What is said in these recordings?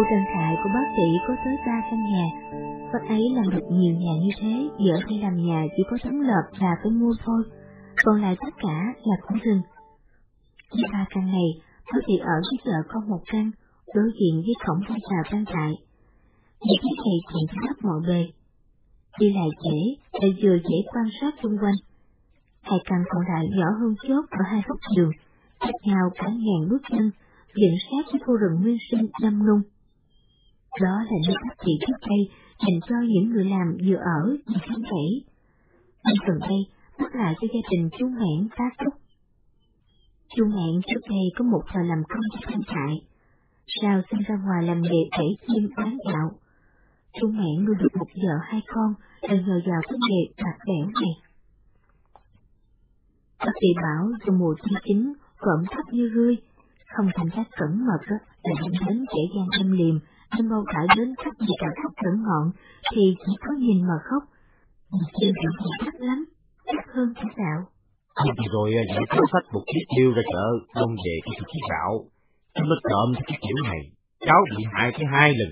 Khu trang trại của bác sĩ có tới ba căn nhà. Bác ấy làm được nhiều nhà như thế, giữa khi làm nhà chỉ có tấm lợp và cái mua thôi, còn lại tất cả là cũng rừng. Với ba căn này, bác sĩ ở với vợ con một căn, đối diện với cổng ra vào trang trại. Những cái này tiện khắp mọi bề. Đi lại dễ, lại vừa dễ quan sát xung quanh. Hai căn còn lại nhỏ hơn chốt ở hai góc đường, cách nhau cả ngàn bước chân, dẫn sát với khu rừng nguyên sinh năm nung. Đó là nơi các chị trước đây dành cho những người làm vừa ở vừa khám rẫy. Nhưng gần đây, bắt lại cho gia đình chú Mẹn tá trúc. Chú Mẹn trước đây có một thời làm công cho thanh trại, sau sinh ra ngoài làm nghề kể chim bán gạo. Chú Mẹn nuôi được một vợ hai con là nhờ vào cái nghề bạc bẻo này. Bác sĩ bảo trong mùa thứ chính, cộm thấp như rươi, không thành cách cẩn mật là dẫn đến kẻ gian em liềm, nên bao tải đến khắp gì cả khóc cẩn ngọn, thì chỉ có nhìn mà khóc. Nhìn chiêu chuyện thì chắc lắm, chắc hơn chỉ đạo. Hôm rồi dẫn cháu sách một chiếc chiêu ra chợ, đông về cái chiếc gạo. Cháu nó trộm cái kiểu này, cháu bị hại cái hai lần,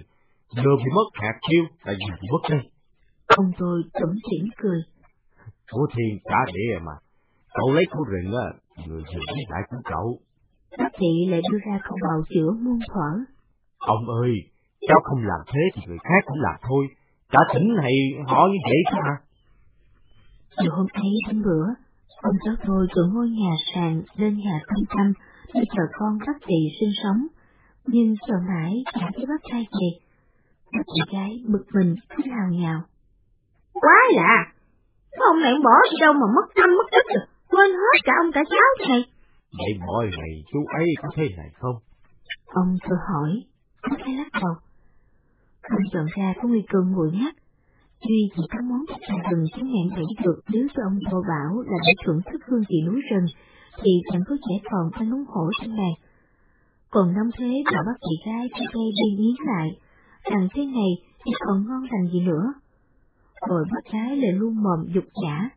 vừa bị mất hạt chiêu là vừa bị mất đây. Ông tôi tủm tỉm cười. Của thiên cả địa mà, cậu lấy của rừng á, người giữ lại của cậu. Bác sĩ lại đưa ra câu bào chữa muôn thuở. Ông ơi, cháu không làm thế thì người khác cũng làm thôi. Cả tỉnh này họ như vậy chứ mà. Chiều hôm ấy đến bữa, ông cháu tôi từ ngôi nhà sàn lên nhà tâm tâm để chờ con bác sĩ sinh sống. Nhưng chờ mãi chả thấy bác trai về. Bác chị gái bực mình cứ hào nhào. Quá lạ! Ông này bỏ đi đâu mà mất tâm mất tích rồi, quên hết cả ông cả cháu này. Vậy mọi ngày chú ấy có thế này không? Ông tôi hỏi, có thấy lắc đầu không sợ ra có nguy cơ nguội ngắt. Duy chỉ có món thịt gà rừng chứng ngạn thấy được nếu cho ông Tô bảo là để thưởng thức hương vị núi rừng, thì chẳng có trẻ còn ăn nóng hổ trên bàn. Còn năm thế bảo bác chị gái cho cây đi nghiến lại, rằng thế này thì còn ngon lành gì nữa. Rồi bác gái lại luôn mồm dục giả.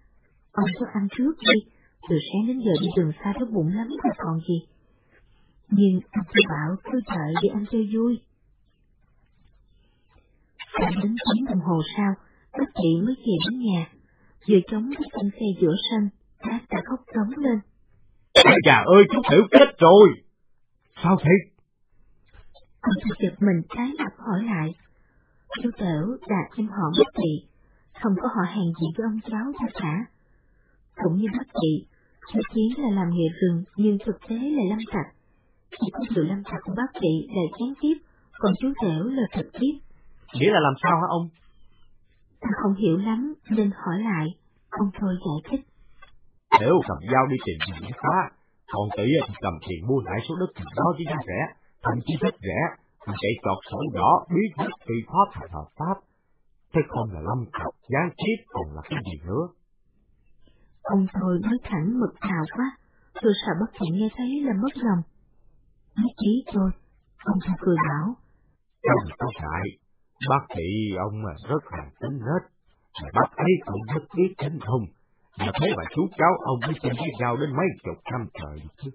Ông cứ ăn trước đi, từ sáng đến giờ đi đường xa đói bụng lắm rồi còn gì. Nhưng ông tôi bảo cứ đợi để ăn chơi vui. Đã đến tiếng đồng hồ sau, bác chị mới về đến nhà, vừa chống cái chân xe giữa sân, bác đã khóc trống lên. Chà ơi, chú Tiểu chết rồi! Sao thế? Ông tôi giật mình trái mặt hỏi lại. Chú Tiểu là em họ bác chị, không có họ hàng gì với ông cháu cho cả. Cũng như bác chị, chú Chiến là làm nghề rừng nhưng thực tế là lâm tặc. Chỉ có sự lâm tặc của bác chị là gián tiếp, còn chú Tiểu là trực tiếp. Nghĩa là làm sao hả ông? Ta không hiểu lắm nên hỏi lại, ông thôi giải thích. Nếu cầm dao đi tìm gì phá, còn tỷ thì cầm tiền mua lại số đất thì đó với giá rẻ, thậm chí rất rẻ, mà chạy chọt sổ đỏ biết hết phi pháp thành hợp pháp. Thế không là lâm tặc, gián tiếp còn là cái gì nữa? Ông thôi nói thẳng mực thào quá, tôi sợ bất chị nghe thấy là mất lòng. Nói ý thôi, ông thôi cười bảo. Trong có ngại, bác chị ông rất là tính nết, mà bác ấy cũng rất biết tính thông. Mà thế mà chú cháu ông mới chơi với nhau đến mấy chục năm trời chứ.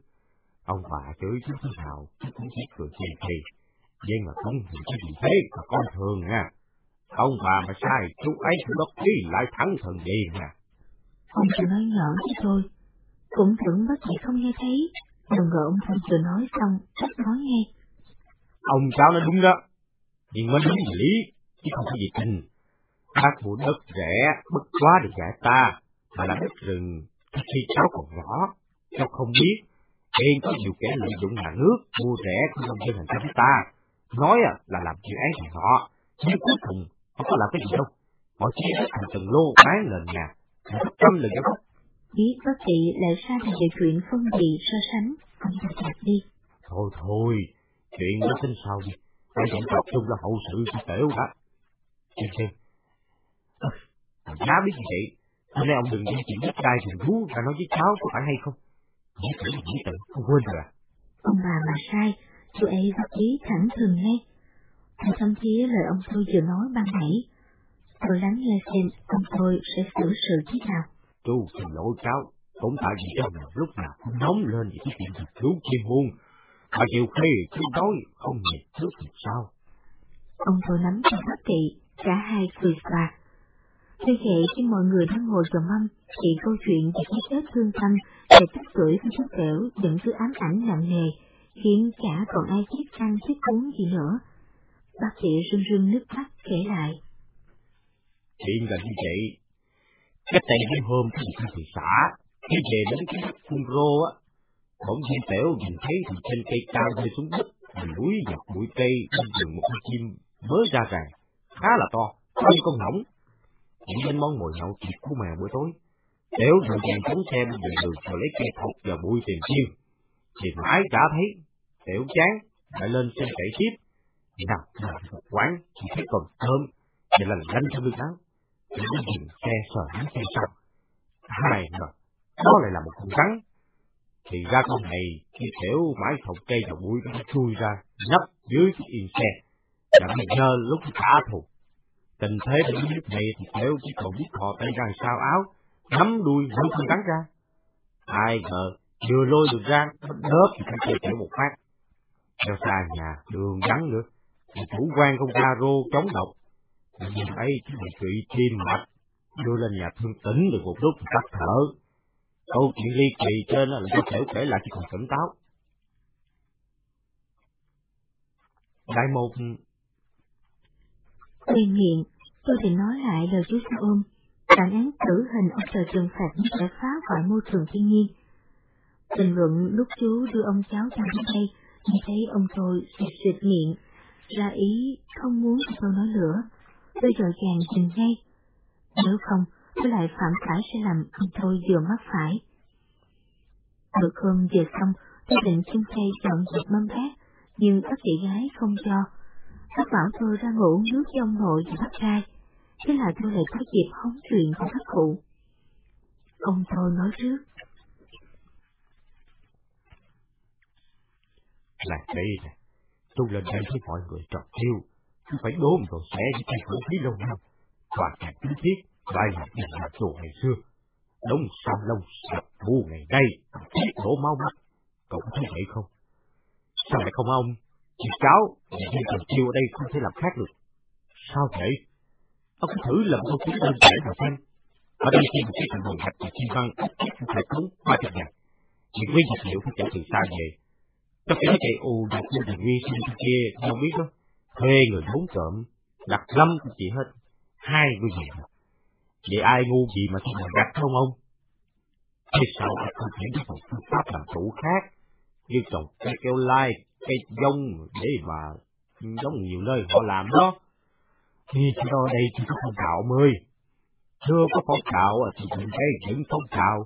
Ông bà chửi chú thế nào, chú cũng chỉ cười chì chì. Nhưng mà không hiểu cái gì thế mà con thường nha. Ông bà mà sai, chú ấy cũng đốc ý lại thắng thần gì nha. Ông chỉ nói nhỏ chứ thôi, cũng tưởng bác chị không nghe thấy. Đừng ngờ ông thanh vừa nói xong, chắc nói nghe. Ông cháu nói đúng đó, nhưng mới đúng lý, chứ không có gì tình. Bác mua đất rẻ, bất quá được dạy ta, mà là đất rừng, khi cháu còn nhỏ, cháu không biết. Hiện có nhiều kẻ lợi dụng nhà nước, mua rẻ của nông dân thành cho ta. Nói là làm dự án này họ, nhưng cuối cùng không có làm cái gì đâu. Họ chia đất thành từng lô bán lên nhà, một trăm lần cho gốc. Biết bác chị lại sai thành về chuyện phân biệt so sánh, ông ta chặt đi. Thôi thôi, chuyện đó tính sau đi. Phải vẫn tập trung là hậu sự cho tiểu đã. Xem xem. À, giá biết gì vậy? Hôm nay ông đừng đi chuyện đất đai rừng thú và nói với cháu có phải hay không? Nghĩ tự nghĩ tự, không quên rồi à. Ông bà mà sai, chú ấy góp ý thẳng thừng ngay. Thầy thâm thía lời ông tôi vừa nói ban nãy. Tôi lắng nghe xem ông tôi sẽ xử sự thế nào. Chú xin lỗi cháu, cũng tại vì trong lòng lúc nào cũng nóng lên vì cái chuyện thực thú chuyên môn. Mà nhiều khi chú nói không nhịp trước thì sao? Ông tôi nắm tay bác Kỵ, cả hai cười xòa. Tuy vậy khi mọi người đang ngồi vào mâm, thì câu chuyện về cái chết thương tâm về tích tuổi của chú Tẻo vẫn cứ ám ảnh nặng nề, khiến chả còn ai biết ăn biết uống gì nữa. Bác sĩ rưng rưng nước mắt kể lại. Chuyện là như vậy. Cách đây hai hôm thì thị xã, khi về đến cái đất phun rô á, bỗng nhiên tiểu nhìn thấy từ trên cây cao rơi xuống đất, núi dọc bụi cây bên đường một con chim mới ra ràng, khá là to, to như con ngỗng. Nghĩ đến món mồi nhậu kịp của mẹ buổi tối, Tiểu dừng dàng chống xe bên đường rồi lấy cây thọc và bụi tìm chim. Thì mãi chả thấy, tiểu chán, lại lên trên cậy tiếp. Nào, nào, một quán, thì thấy còn thơm, thì là lanh trong lưng áo. Tiểu dừng xe sờ hắn xe sau. Hai rồi, đó lại là một con rắn. Thì ra con này, khi Tẻo mãi thọc cây và bụi nó chui ra, nấp dưới cái yên xe. Và bây giờ lúc trả thù. Tình thế đến lúc này thì Tẻo chỉ còn biết thò tay ra sao áo, nắm đuôi lôi không cắn ra. Ai ngờ, vừa lôi được ra, nó đớp thì phải chơi một phát. Theo xa nhà, đường vắng nữa, thì chủ quan không ra rô chống độc. Nhìn thấy cái bị trụy tim mạch, đưa lên nhà thương tỉnh được một lúc thì tắt thở. Câu chuyện ly kỳ trên là do thể kể lại chỉ còn tỉnh táo. Đại một Tuy nghiện, tôi thì nói lại lời chú sa ôm, bản án tử hình ông trời trừng phạt những kẻ phá hoại môi trường thiên nhiên. Bình luận lúc chú đưa ông cháu ra đến đây, nhìn thấy ông tôi xịt xịt miệng, ra ý không muốn cho tôi nói nữa, tôi dội dàng dừng ngay. Nếu không, với lại phạm phải sẽ làm ông thôi vừa mắc phải. Bữa cơm vừa xong, tôi định chung cây dọn dẹp mâm khác, nhưng các chị gái không cho. các bảo tôi ra ngủ nước với ông nội và bác trai, thế là tôi lại có dịp hóng chuyện của các cụ. Ông thôi nói trước. Là đây nè, tôi lên đây với mọi người trọc chiêu, tôi phải đốn rồi sẽ với tay vũ khí lâu năm, toàn cảnh tính thiết, bài học nhà nhà chùa ngày xưa. đông sao lâu sập bu ngày nay, thiết đổ mau mắt, cậu có thấy vậy không? Sao lại không ông? Chị cháu, nhà viên trò chiêu ở đây không thể làm khác được. Sao vậy? Ông cứ thử làm câu chuyện đơn giản mà xem. Ở đây khi một cái thành hồn hạch và chi văn không phải cống ba chục ngàn. Những nguyên vật liệu phải trả từ xa về. Trong cái chạy ô đặt lên thành vi sinh kia, không biết đó. Thuê người bốn trộm, đặt lâm của chị hết. Hai mươi ngàn. Vậy ai ngu gì mà không mà gạch không ông? Thế sao lại không thể biết một phương pháp làm chủ khác, như trồng cây keo lai, cây dông để mà giống nhiều nơi họ làm đó. Thì chỉ đó đây chỉ có phong trào mới. Chưa có phong trào thì mình thấy những phong trào.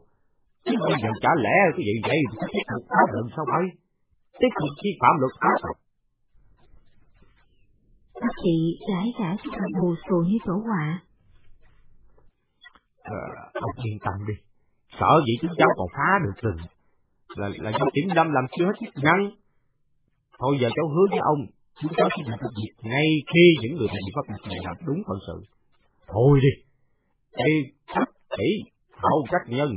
Chứ bây giờ chả lẽ cái gì vậy thì tiếp tục pháp luận sao vậy? Tiếp tục vi phạm luật pháp rồi. Bác chị rải rải cho thằng bù xù như tổ họa. Ờ, ông yên tâm đi. Sợ vậy chúng cháu còn phá được rừng. Là, là do tiếng đâm làm chưa hết chức năng. Thôi giờ cháu hứa với ông, chúng cháu sẽ làm việc ngay khi những người bị pháp luật này làm đúng phận sự. Thôi đi. Đây, chắc kỹ, hậu trách nhân.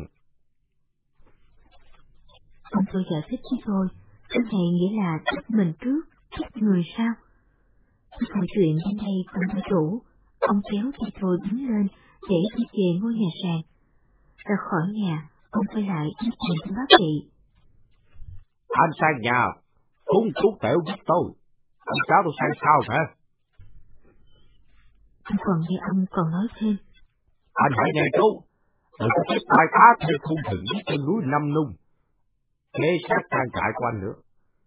Ông tôi giải thích với tôi, cái này nghĩa là thích mình trước, thích người sau. Cái câu chuyện đến đây không có đủ, ông kéo tay tôi đứng lên để đi về ngôi nhà sàn. Ra khỏi nhà, ông quay lại chuyện với bác chị. Anh sang nhà, cũng chú tiểu giúp tôi. Ông cháu tôi sang sao hả? Tôi còn nghe ông còn nói thêm. Anh hãy nghe chú. Đừng có chết tai phá thêm khung thừng chân núi Năm Nung. Kế sát trang trại của anh nữa.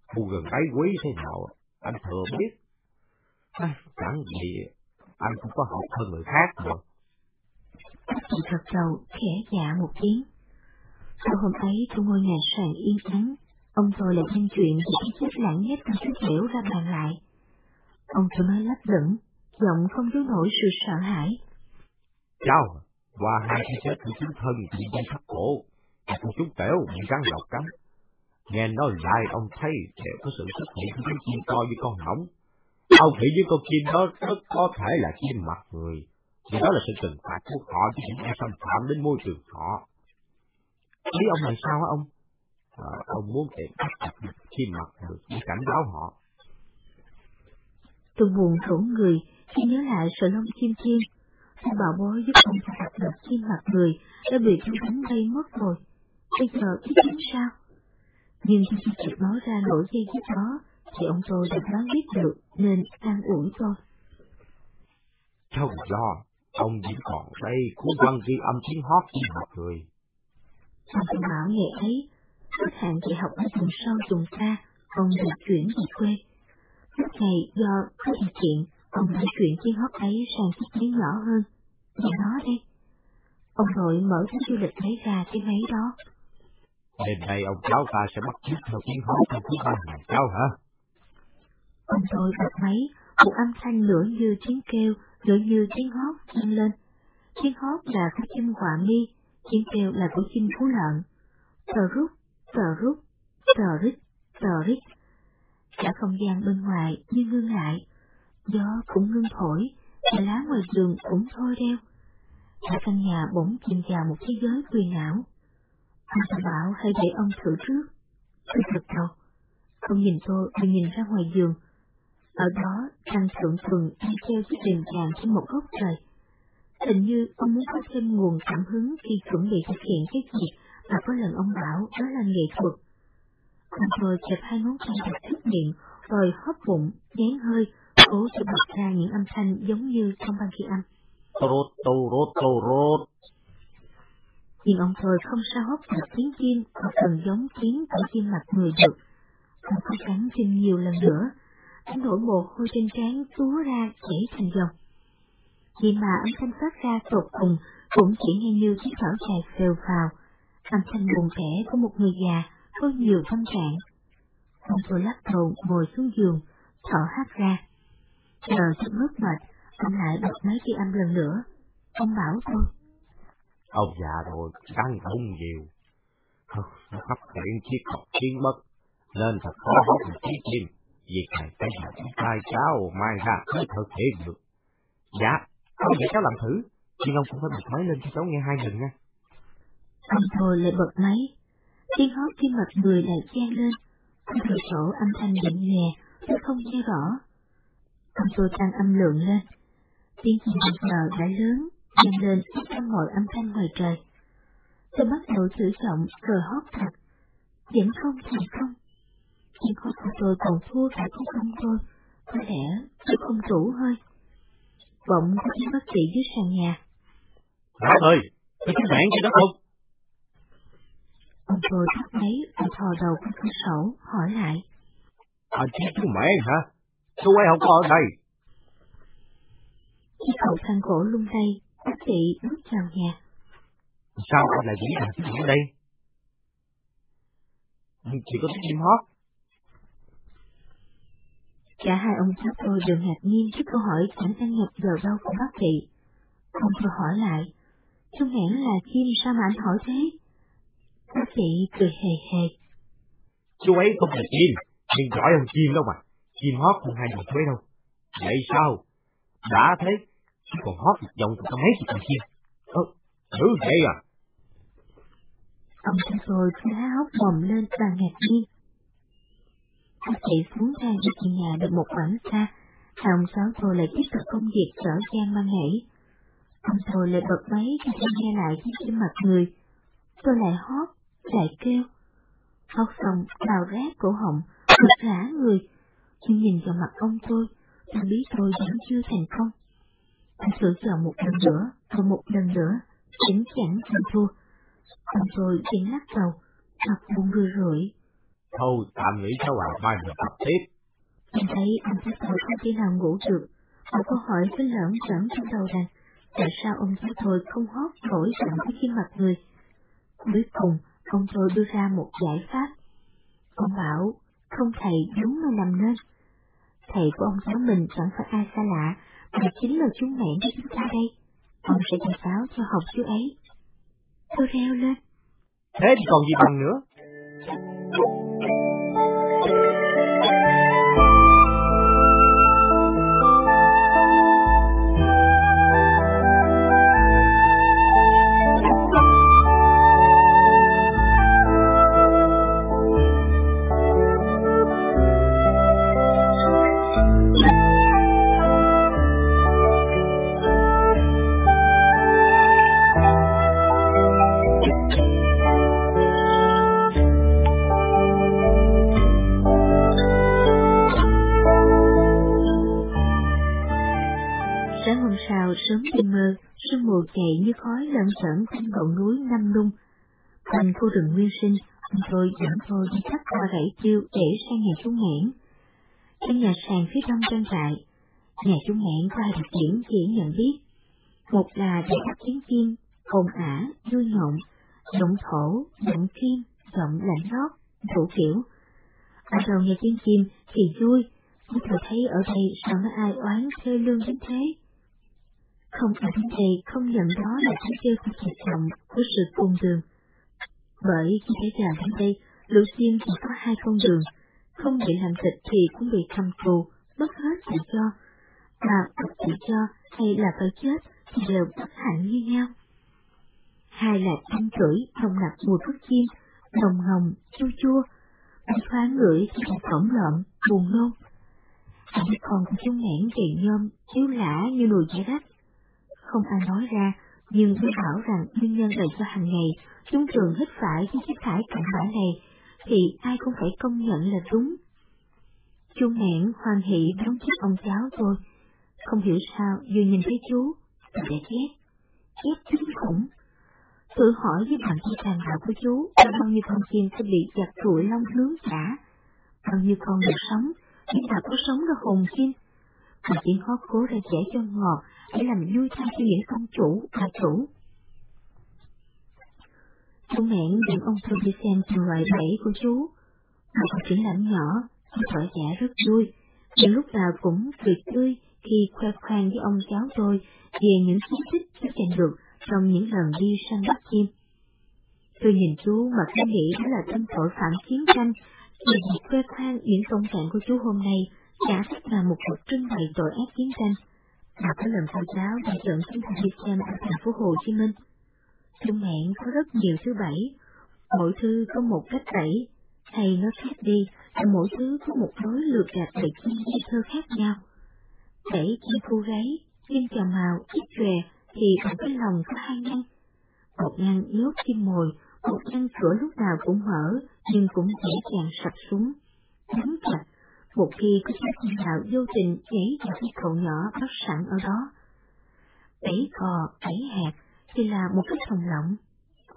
Khu rừng ấy quý thế nào, anh thừa biết. À, chẳng gì, anh cũng có học hơn người khác rồi các chị thật đầu khẽ dạ một tiếng. Sau hôm ấy trong ngôi nhà sàn yên ắng, ông tôi lại nhân chuyện về cái chết lãng nhất trong chút liễu ra bàn lại. Ông tôi nói lấp lửng, giọng không giấu nổi sự sợ hãi. Cháu, qua hai cái chết của chúng thân bị dây thắt cổ, và của chúng tiểu bị răng lọc cắm. Nghe nói lại ông thấy đều có sự xuất hiện của con chim to như con hỏng. Ông nghĩ với con chim đó rất có thể là chim mặt người, vì đó là sự trừng phạt của họ cho những ai xâm phạm đến môi trường họ. Ý ông là sao hả ông? À, ông muốn để bắt chặt chim mặt người để cảnh báo họ. Tôi buồn khổ người khi nhớ lại sợi lông chim thiên. Tôi bảo bối giúp ông ta đặt được chim mặt người đã bị tôi đánh bay mất rồi. Bây giờ biết tính sao? Nhưng khi tôi chợt nói ra nỗi dây dứt đó, thì ông tôi đã đoán biết được nên an ủi tôi. Không lo, ông vẫn còn đây cuốn văn ghi âm tiếng hót chim mặt người. Ông tôi bảo ngày ấy, khách hàng dạy học ở vùng sâu vùng xa, ông được chuyển về quê. Lúc này do có điều kiện, ông đã chuyển tiếng hót ấy sang chiếc máy nhỏ hơn. Và nó đây. Ông nội mở cái du lịch lấy ra cái máy đó. Đêm nay ông cháu ta sẽ bắt chước theo tiếng hót trong thứ ba ngày cháu hả? Ông tôi bật máy, một âm thanh nửa như tiếng kêu, nửa như tiếng hót vang lên. Tiếng hót là của chim họa mi, tiếng kêu là của chim phú lợn. Tờ rút, tờ rút, tờ rít, tờ rít. Cả không gian bên ngoài như ngưng lại, gió cũng ngưng thổi, và lá ngoài giường cũng thôi đeo. Cả căn nhà bỗng chìm vào một thế giới quyền ảo. Ông ta bảo hãy để ông thử trước. Tôi gật đầu. Ông nhìn tôi rồi nhìn ra ngoài giường. Ở đó, trăng thượng tuần đang treo chiếc đèn vàng trên một góc trời. Hình như ông muốn có thêm nguồn cảm hứng khi chuẩn bị thực hiện cái việc mà có lần ông bảo đó là nghệ thuật. Ông tôi chẹp hai ngón tay đặt trước miệng, rồi hấp bụng, dán hơi, cố cho bật ra những âm thanh giống như trong băng ghi âm. Rốt, tô rốt, tô rốt. Nhưng ông tôi không sao hấp được tiếng chim hoặc cần giống tiếng của chim mặt người được. Ông cố gắng thêm nhiều lần nữa, anh nổi mồ hôi trên trán túa ra chảy thành dòng. Vì mà âm thanh phát ra tột cùng cũng chỉ nghe như chiếc thở dài phèo phào, âm thanh buồn kẻ của một người già có nhiều tâm trạng. Ông tôi lắc đầu ngồi xuống giường, thở hát ra. Chờ chút mất mệt, ông lại bật máy ghi âm lần nữa. Ông bảo tôi. Ông già rồi, căng không nhiều. Nó khắp chuyện chiếc học kiến mất, nên thật khó hót được chiếc chim. Việc này phải nhờ tay cháu mang ra mới thực hiện được. Dạ, ông để cháu làm thử, nhưng ông cũng phải bật máy lên cho cháu nghe hai lần nha. Ông thôi lại bật máy. Tiếng hót khi mặt người lại chen lên. Ông cửa sổ âm thanh nhẹ nhẹ, tôi không nghe rõ. Ông tôi tăng âm lượng lên. Tiếng chim giờ đã lớn, dần lên trong mọi âm thanh ngoài trời. Tôi bắt đầu thử giọng rồi hót thật. Vẫn không thành công. Tiếng hót của tôi còn thua cả tiếng ông tôi. Có lẽ tôi không đủ hơi. Bỗng có tiếng bác sĩ dưới sàn nhà. Đó ơi, tôi có bạn cho đó không? Ông tôi tắt máy và thò đầu qua cửa sổ, hỏi lại. À, chị chú mẹ hả? Chú ấy không có ở đây. Khi cậu thang gỗ lung lay, bác sĩ bước vào nhà. Sao lại nghĩ là ở đây? Chỉ có tiếng chim hót. Cả hai ông cháu tôi đều ngạc nhiên trước câu hỏi chẳng ăn nhập giờ đâu của bác sĩ. Ông tôi hỏi lại, chú hẹn là chim sao mà anh hỏi thế? Bác sĩ cười hề hề. Chú ấy không phải chim, nhưng giỏi hơn chim đâu mà. Chim hót không hai đồng thuế đâu. Vậy sao? Đã thế, chứ còn hót một dòng cũng có mấy chục con chim. Ơ, thử vậy à? Ông cháu tôi cứ há hốc mồm lên và ngạc nhiên. Bác sĩ xuống thang đi nhà được một khoảng xa, hai ông cháu tôi lại tiếp tục công việc trở gian ban nãy. Ông tôi lại bật máy cho tôi nghe lại chiếc trên mặt người. Tôi lại hót, lại kêu. Hót xong, đào rác cổ họng, bật rã người. Nhưng nhìn vào mặt ông tôi, tôi biết tôi vẫn chưa thành công. Tôi thử chờ một lần nữa, và một lần nữa, vẫn chẳng thành thua. Ông tôi vẫn lắc đầu, mặt buồn rười rượi. Thôi, tạm nghỉ cháu à, mai mình tập tiếp. Em thấy ông cháu tôi không thể nào ngủ được. Họ câu hỏi cứ lởm chởm trong đầu rằng, tại sao ông cháu tôi không hót nổi giận với khi mặt người. Cuối cùng, ông tôi đưa ra một giải pháp. Ông bảo, không thầy đúng mà nằm nên. Thầy của ông cháu mình chẳng phải ai xa lạ, mà chính là chú mẹ của chúng ta đây. Ông sẽ dạy giáo cho học chú ấy. Tôi reo lên. Thế thì còn gì bằng nữa? Sẵn sởn trên ngọn núi Năm Lung. Quanh khu rừng nguyên sinh, ông tôi dẫn tôi đi cắt qua gãy chiêu để sang nhà chú Nguyễn. Trên nhà sàn phía đông trang trại, nhà chú Nguyễn có hai đặc điểm dễ nhận biết. Một là để các tiếng chim, ồn ả, vui nhộn, giọng thổ, giọng chim, giọng lạnh lót, thủ kiểu. Ở đầu nhà tiếng chim thì vui, nhưng tôi thấy ở đây sao nó ai oán thê lương đến thế. Không phải đến đây không nhận đó là tiếng kêu của thiệt lòng của sự cùng đường. Bởi khi thấy giờ đến đây, Lucien chỉ có hai con đường, không bị làm thịt thì cũng bị cầm tù, mất hết tự do, mà bất tự do hay là phải chết thì đều bất hạnh như nhau. Hai là thanh tuổi nồng nặc mùi thuốc chim, nồng hồng, chua chua, anh thoáng ngửi thì là cổng lợm, buồn nôn. Hai còn con của kỳ nhôm, chiếu lã như nồi giải đất. Không ai nói ra, nhưng tôi bảo rằng nguyên nhân là do hàng ngày chúng thường hít phải những chất thải cặn bã này, thì ai cũng phải công nhận là đúng. Chú mẹn hoan hỷ đón chiếc ông cháu tôi. Không hiểu sao vừa nhìn thấy chú, tôi đã ghét. Ghét kinh khủng. Tự hỏi với bàn tay tàn bạo của chú là bao nhiêu con chim sẽ bị giặt rụi long hướng cả. Bao nhiêu con được sống, nhưng mà có sống là hồn chim. Mà chỉ hót cố ra trẻ cho ngọt để làm vui thay cho những công chủ, bà chủ. Chú mẹn dẫn ông thư đi xem từng loại bẫy của chú. Một triển lãm nhỏ, chú thở giả rất vui, nhưng lúc nào cũng cười tươi khi khoe khoang với ông cháu tôi về những chiến tích chú giành được trong những lần đi săn bắt chim. Tôi nhìn chú mà cứ nghĩ đó là tâm tội phạm chiến tranh, vì việc khoe khoang những công trạng của chú hôm nay chả thích là một cuộc trưng bày tội ác chiến tranh là cái lần cô giáo đã dẫn chúng ta đi xem ở thành phố Hồ Chí Minh. Trong mạng có rất nhiều thứ bảy, mỗi thứ có một cách bảy, hay nó khác đi là mỗi thứ có một đối lượt gạt để chi di thơ khác nhau. Bảy chi cô gái, chim chào màu, ít chòe thì ở cái lòng có hai ngăn. Một ngăn nhốt chim mồi, một ngăn cửa lúc nào cũng mở, nhưng cũng dễ dàng sập xuống. Đóng chặt, một khi có chiếc chim đạo vô tình nhảy vào cái cậu nhỏ bắt sẵn ở đó. Bảy cò, bảy hạt, thì là một cái phòng lỏng.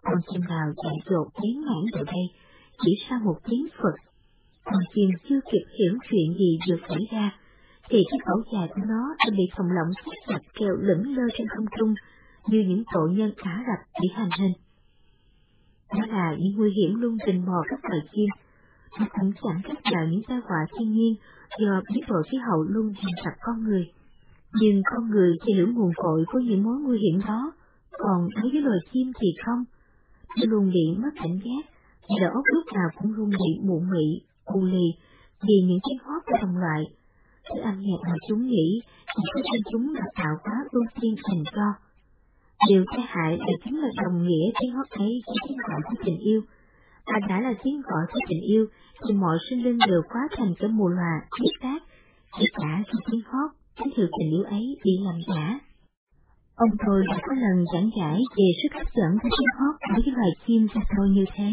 Con chim nào chạy dột đến ngãn từ đây, chỉ sau một tiếng Phật. Con chim chưa kịp hiểu chuyện gì vừa xảy ra, thì cái cổ dài của nó đã bị phòng lỏng siết chặt kêu lững lơ trên không trung, như những tội nhân Ả Rập bị hành hình. Đó là những nguy hiểm luôn tình mò các loài chim, nó cũng chẳng cách nào những tai họa thiên nhiên do biến đổi khí hậu luôn dằn vặt con người. Nhưng con người thì hiểu nguồn cội của những mối nguy hiểm đó, còn đối với loài chim thì không. Nó luôn bị mất cảnh giác, đầu óc lúc nào cũng luôn bị mụ mị, cù lì, vì những tiếng hót của đồng loại. Thứ âm nhạc mà chúng nghĩ chỉ có trên chúng là tạo hóa ưu tiên dành cho. Điều tai hại là chính là đồng nghĩa tiếng hót ấy với tiếng gọi của tình yêu anh đã là tiếng gọi của tình yêu, thì mọi sinh linh đều quá thành cái mùa loà, biết tác, kể cả khi tiếng hót, tín hiệu tình yêu ấy bị làm giả. Ông tôi đã có lần giảng giải về sức hấp dẫn của tiếng hót đối với loài chim cho tôi như thế.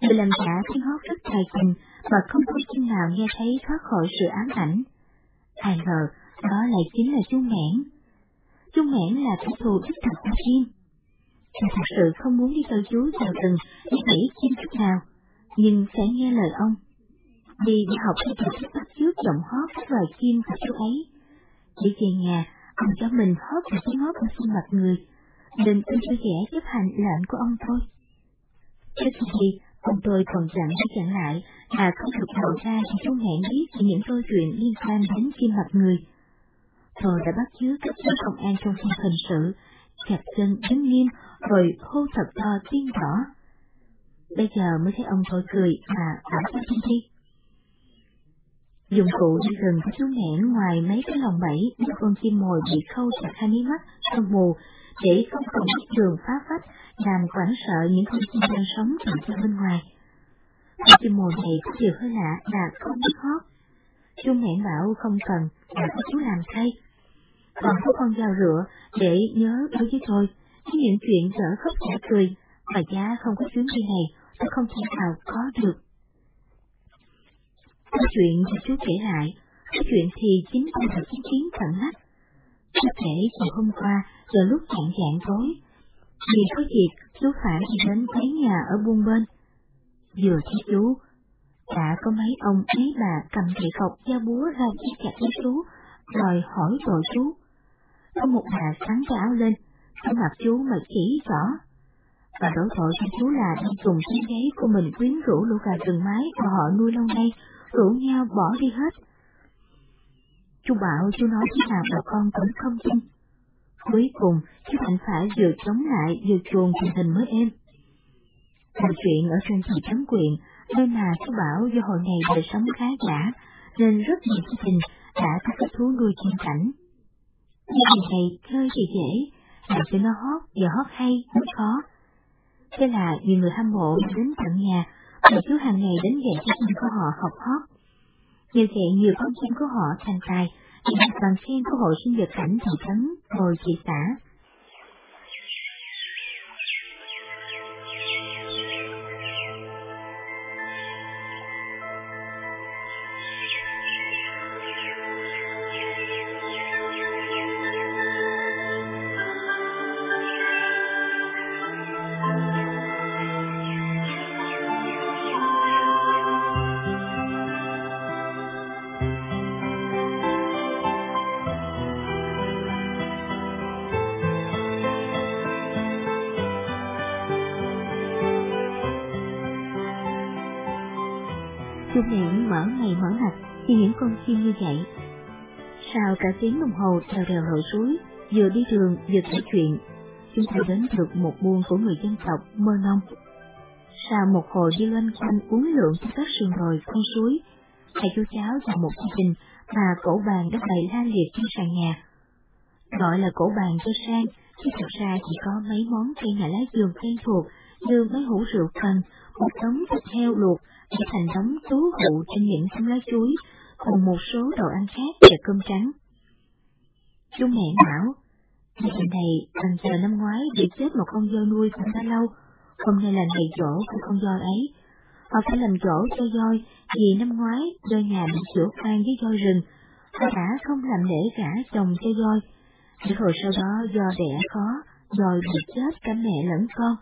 Người làm giả tiếng hót rất tài tình và không có chim nào nghe thấy thoát khỏi sự ám ảnh. Ai ngờ, đó lại chính là chú Mẻn. Chú Mẻn là kẻ thù đích thực của chim. Tôi thật sự không muốn đi tới chú vào rừng để nghĩ chim chút nào, nhưng phải nghe lời ông. Đi để học theo thức bắt chước giọng hót các loài chim của chú ấy. Đi về nhà, ông cho mình hót một tiếng hót của sinh mặt người, nên tôi sẽ ghẻ chấp hành lệnh của ông thôi. Trước khi đi, ông tôi còn dặn đi chặn lại là không được lộ ra cho chú hẹn biết về những câu chuyện liên quan đến chim mặt người. Thờ đã bắt chước các chú công an trong phòng hình sự, chặt chân đứng nghiêm, rồi hô thật to tiếng rõ. Bây giờ mới thấy ông thôi cười mà bảo cho tôi đi. Dụng cụ đi rừng có chú nghẽn ngoài mấy cái lồng bẫy, giúp con chim mồi bị khâu chặt hai mí mắt trong mù để không còn biết đường phá phách làm quảng sợ những con chim đang sống trong phía bên ngoài. Con chim mồi này có điều hơi lạ là không biết hót. Chú nghẽn bảo không cần, là có chú làm thay. Còn có con dao rửa để nhớ đối với tôi với những chuyện dở khóc giả cười mà giá không có chuyến đi này tôi không thể nào có được. Câu chuyện thì chú kể lại, câu chuyện thì chính tôi đã chứng kiến tận mắt. Chú kể chiều hôm qua, giờ lúc chạng dạng tối, vì có việc chú phải đi đến cái nhà ở buôn bên. Vừa thấy chú, đã có mấy ông ấy bà cầm gậy cọc da búa ra chiếc chặt với chú, rồi hỏi tội chú. Có một bà sáng cái áo lên, cái mặt chú mà chỉ rõ. Và đổ tội cho chú là đi dùng chiếc gáy của mình quyến rũ lũ gà rừng mái mà họ nuôi lâu nay, rủ nhau bỏ đi hết. Chú bảo chú nói thế nào bà con cũng không tin. Cuối cùng, chú Thành phải vừa chống lại vừa chuồn tình hình mới êm. Mọi chuyện ở trên thị trấn quyện, nơi mà chú bảo do hồi này đời sống khá giả, nên rất nhiều gia đình đã có cái thú nuôi chim cảnh. Nhưng đình này chơi thì dễ, làm cho nó hót và hót hay rất khó. Thế là nhiều người hâm mộ đến tận nhà, và chú hàng ngày đến dạy cho chim của họ học hót. Như vậy nhiều con chim của họ thành tài, thì được bằng khen của hội sinh vật cảnh thị trấn, rồi thị xã. Những con chim như vậy. Sau cả tiếng đồng hồ trèo đèo lội suối, vừa đi đường vừa kể chuyện, chúng ta đến được một buôn của người dân tộc Mơ Nông. Sau một hồi đi loanh quanh uống lượng trên các sườn đồi con suối, hai chú cháu và một gia đình mà cổ bàn đã bày la liệt trên sàn nhà. Gọi là cổ bàn cho sang, chứ thật ra chỉ có mấy món cây nhà lá vườn quen thuộc như mấy hũ rượu cần, một đống thịt heo luộc để thành đống tú hụ trên những tấm lá chuối, cùng một số đồ ăn khác và cơm trắng. Chú mẹ bảo, ngày này cần chờ năm ngoái bị chết một con voi nuôi cũng đã lâu, hôm nay là ngày dỗ của con voi ấy. Họ phải làm dỗ cho voi vì năm ngoái dơi nhà bị sửa khoan với voi rừng, họ đã không làm lễ cả chồng cho voi. Để rồi sau đó do đẻ khó, rồi bị chết cả mẹ lẫn con,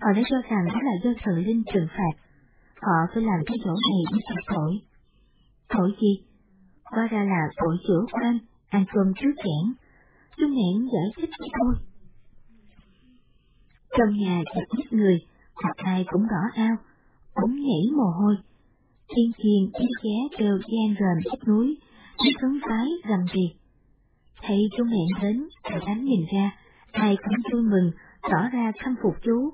họ đã cho rằng đó là do thần linh trừng phạt. Họ phải làm cái chỗ này để chịu tội thổi gì? Hóa ra là tội chữa quan, ăn cơm trước chẽn. Chú Nguyễn giải thích với tôi. Trong nhà chặt nhất người, mặt ai cũng đỏ ao, cũng nhảy mồ hôi. Thiên chiền, chiếc ghé kêu gian rền khắp núi, tiếng khấn phái rầm rì. Thấy chú Nguyễn đến, thầy đánh nhìn ra, ai cũng vui mừng, tỏ ra khâm phục chú.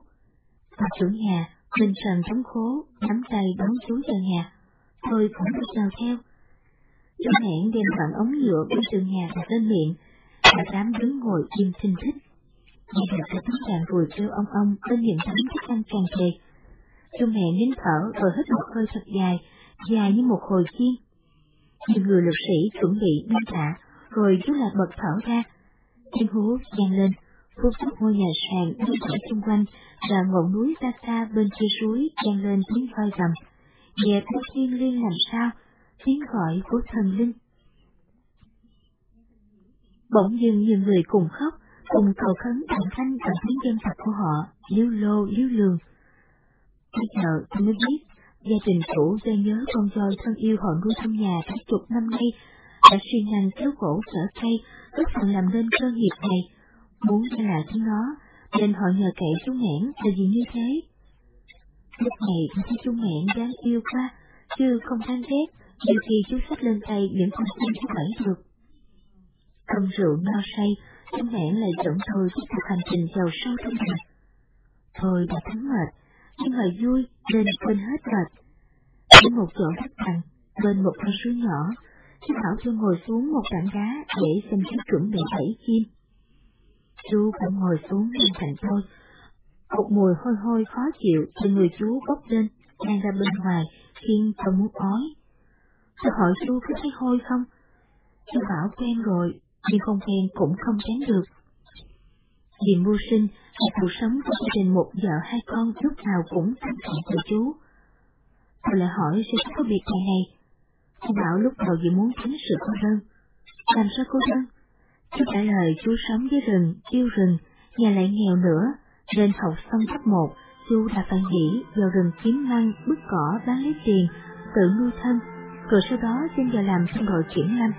Mặt chủ nhà, mình Trần thống khố, nắm tay đón chú vào nhà. Tôi cũng đi chào theo. Chú hẹn đem đoạn ống nhựa bên tường nhà đặt lên miệng, và đám đứng ngồi im thinh thích. Nghe được cái tiếng đàn vùi kêu ông ông bên những tấm thức ăn càng kề. Chú mẹ nín thở rồi hít một hơi thật dài, dài như một hồi chiên. Nhiều người lực sĩ chuẩn bị nâng tạ, rồi chú lại bật thở ra. Tiếng hú vang lên, phút chốc ngôi nhà sàn đi dãy xung quanh và ngọn núi xa xa bên kia suối vang lên tiếng voi gầm về tiếng thiên liên làm sao, tiếng gọi của thần linh. Bỗng dưng nhiều người cùng khóc, cùng cầu khấn đồng thanh bằng tiếng dân tộc của họ, liêu lô, liêu lường. Bây giờ tôi mới biết, gia đình chủ do nhớ con voi thân yêu họ nuôi trong nhà cả chục năm nay, đã suy năng kéo gỗ trở cây, ước phần làm nên cơ nghiệp này, muốn cho là với nó, nên họ nhờ cậy chú ngãn là gì như thế. Lúc này thấy chú mẹn đáng yêu quá, chứ không than ghét, nhiều khi chú sách lên tay những con chim chú bảy được. Cầm rượu no say, chú mẹn lại dẫn thôi tiếp tục hành trình giàu sâu trong nhà. Thôi đã thắng mệt, nhưng mà vui nên quên hết mệt. Đến một chỗ đất bằng, bên một con suối nhỏ, chú thảo tôi ngồi xuống một tảng đá để xem chú chuẩn bị bẫy chim. Chú cũng ngồi xuống bên cạnh tôi. Một mùi hôi hôi khó chịu từ người chú bốc lên, đang ra bên ngoài, khiến tôi muốn ói. Tôi hỏi chú có thấy hôi không? Chú bảo quen rồi, nhưng không quen cũng không tránh được. Vì mưu sinh, và cuộc sống của gia đình một vợ hai con lúc nào cũng tâm trạng của chú. Tôi lại hỏi sẽ có biệt ngày này. Cô bảo lúc đầu vì muốn tránh sự cô đơn. Làm sao cô đơn? Chú trả lời chú sống với rừng, yêu rừng, nhà lại nghèo nữa, nên học xong cấp 1, chú đã phải nghỉ vào rừng kiếm măng, bứt cỏ, bán lấy tiền, tự nuôi thân, rồi sau đó xin vào làm trong đội kiểm lâm.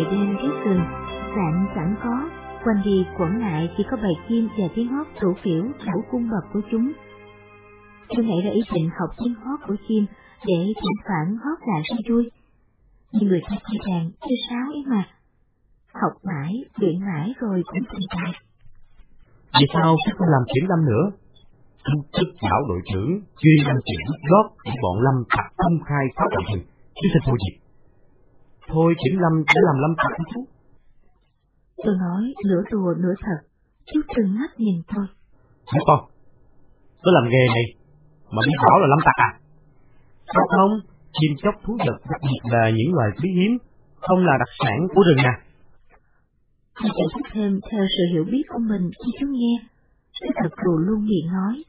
Nhiều ngày đêm ghét rừng, sạn chẳng có, quanh đi quẩn lại chỉ có bầy chim và tiếng hót thủ kiểu đủ cung bậc của chúng. Tôi nảy ra ý định học tiếng hót của chim để thỉnh thoảng hót lại cho vui. Nhưng người ta chỉ rằng chưa sáo ấy mà. Học mãi, luyện mãi rồi cũng thành tài. Vì sao chứ không làm kiểm lâm nữa? Chúng chức bảo đội trưởng chuyên đăng kiểm gót để bọn lâm tặc công khai phá hoại hình, chứ thật vô gì? Thôi kiểm lâm chỉ làm lâm tặc chú. Tôi nói nửa đùa nửa thật, chú trừng mắt nhìn tôi. Hả con? Tôi làm nghề này, mà biết bảo là lâm tặc à? Sao không? Chim chóc thú vật đặc biệt là những loài quý hiếm, không là đặc sản của rừng à? Tôi giải thích thêm theo sự hiểu biết của mình khi chú nghe. Tôi thật rù luôn miệng nói.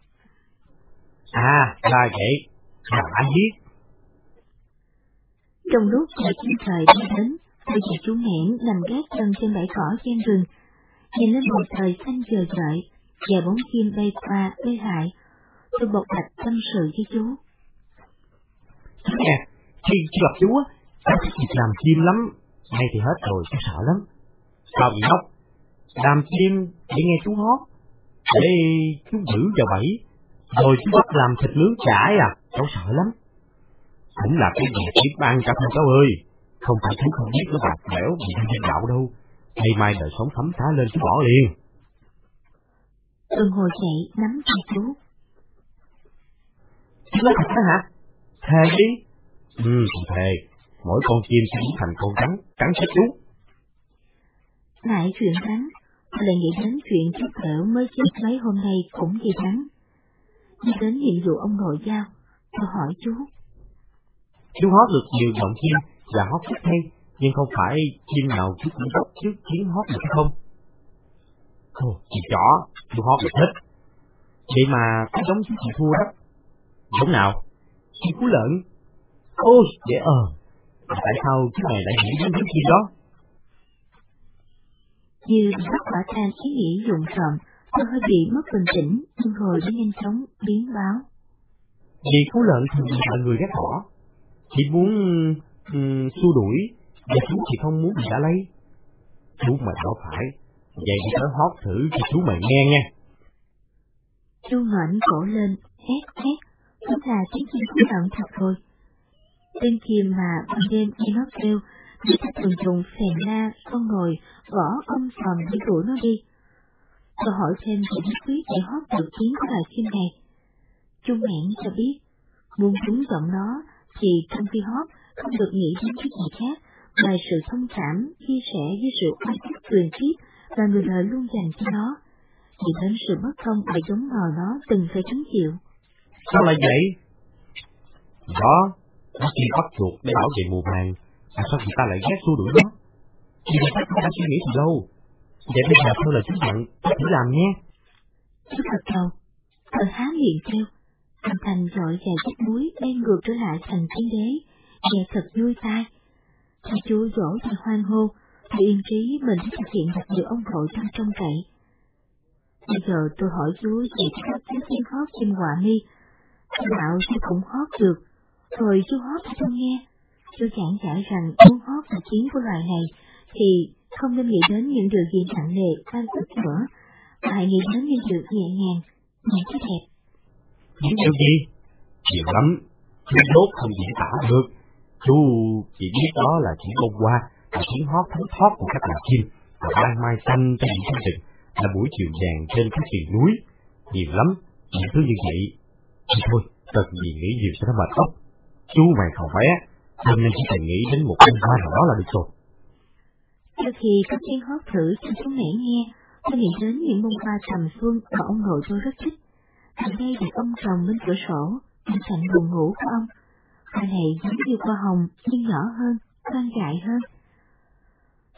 À, là vậy, là đã giết. Trong lúc trời chim trời đi đến, tôi và chú nghẽn nằm gác chân trên bãi cỏ gian rừng, nhìn lên bầu trời xanh dời dợi, và bóng chim bay qua bay lại. Tôi bộc bạch tâm sự với chú. Chú nè, khi chú gặp chú á, cháu thích việc làm chim lắm, nay thì hết rồi, cháu sợ lắm. Sao vậy ngốc? Làm chim để nghe chú hót, để chú giữ vào bẫy, rồi chú bắt làm thịt nướng chải à, cháu sợ lắm. Cũng là cái nghề tiếp ăn cả thôi cháu ơi, không phải chú không biết nó bạc bẽo vì đi nhân đạo đâu. Ngày mai đời sống thấm thá lên chú bỏ liền. Tôi ngồi dậy nắm tay chú. Chú nói thật đó hả? Thề đi. Ừ, thề. Mỗi con chim sẽ biến thành con rắn, cắn chết chú. Lại chuyện rắn, tôi lại nghĩ đến chuyện chú Tẻo mới chết mấy hôm nay cũng vì rắn. Đi đến nhiệm vụ ông nội giao, tôi hỏi chú. Chú hót được nhiều giọng chim và hót rất hay, nhưng không phải chim nào chú cũng hót trước tiếng hót được không? Ồ, chị chó, chú hót được hết. Vậy mà cái giống chú chị thua đó. Giống nào? Chim cú lợn. Ôi, dễ ờ. Tại sao chú này lại nghĩ đến tiếng chim đó? Như bắt quả tang ý nghĩ dụng trộm, tôi hơi bị mất bình tĩnh, nhưng rồi đã nhanh chóng biến báo. Vì cú lợn thường bị mọi người ghét bỏ. Chỉ muốn um, xua đuổi, và chú thì không muốn bị đã lấy. Chú mày đó phải, vậy thì tớ hót thử cho chú mày nghe nha. Chú ngoảnh cổ lên, hét hét, đúng là tiếng chim cú động thật rồi. Tên chim mà ban đêm nghe nó kêu, người ta thường dùng phèn la, con ngồi, gõ ông sòm để đuổi nó đi. Tôi hỏi thêm về bí quyết để hót được tiếng của loài chim này. Chú Mẹn cho biết, muốn trúng giọng nó thì trong khi hót không được nghĩ đến cái gì khác ngoài sự thông cảm, chia sẻ với sự oai kích truyền kiếp và người đời luôn dành cho nó, chỉ đến sự bất công và giống nòi nó từng phải gánh chịu. Sao lại vậy? Đó, nó chỉ bắt chuột để bảo vệ mùa màng, mà sao người ta lại ghét xua đuổi nó? Ta cũng đã suy nghĩ từ lâu. Vậy bây giờ theo lời chú dặn, ta thử làm nhé. Chú thật đầu, tôi há miệng kêu, Âm thanh dội dài chiếc muối bay ngược trở lại thành thiên đế, nghe thật vui tai. Thầy chú dỗ thầy hoan hô, thầy yên trí mình đã thực hiện được điều ông hội trong trông cậy. Bây giờ tôi hỏi chú về các tiếng chim hót trên quả mi. Thầy bảo chú cũng hót được, rồi chú hót cho tôi nghe. Chú giảng giải rằng muốn hót là tiếng của loài này thì không nên nghĩ đến những điều gì nặng nề, tan sức nữa, mà hãy nghĩ đến những điều nhẹ nhàng, những cái đẹp. Những điều gì? Nhiều lắm, chú đốt không diễn tả được. Chú chỉ biết đó là chỉ bông hoa, là tiếng hót thánh thoát của các loài chim, và ban mai xanh trên những cánh rừng, là buổi chiều vàng trên các sườn núi. Nhiều lắm, những thứ như vậy. Thì thôi, tật gì nghĩ nhiều cho nó mệt ốc. Chú mày không khỏe, cho nên chỉ cần nghĩ đến một bông hoa nào đó là được rồi. Trước khi các tiếng hót thử cho chú mẹ nghe, tôi nghĩ đến những bông hoa tầm xuân mà ông nội tôi rất thích. Thằng đây được ông trồng bên cửa sổ, bên cạnh buồng ngủ của ông. Hoa này giống như hoa hồng, nhưng nhỏ hơn, quan dại hơn.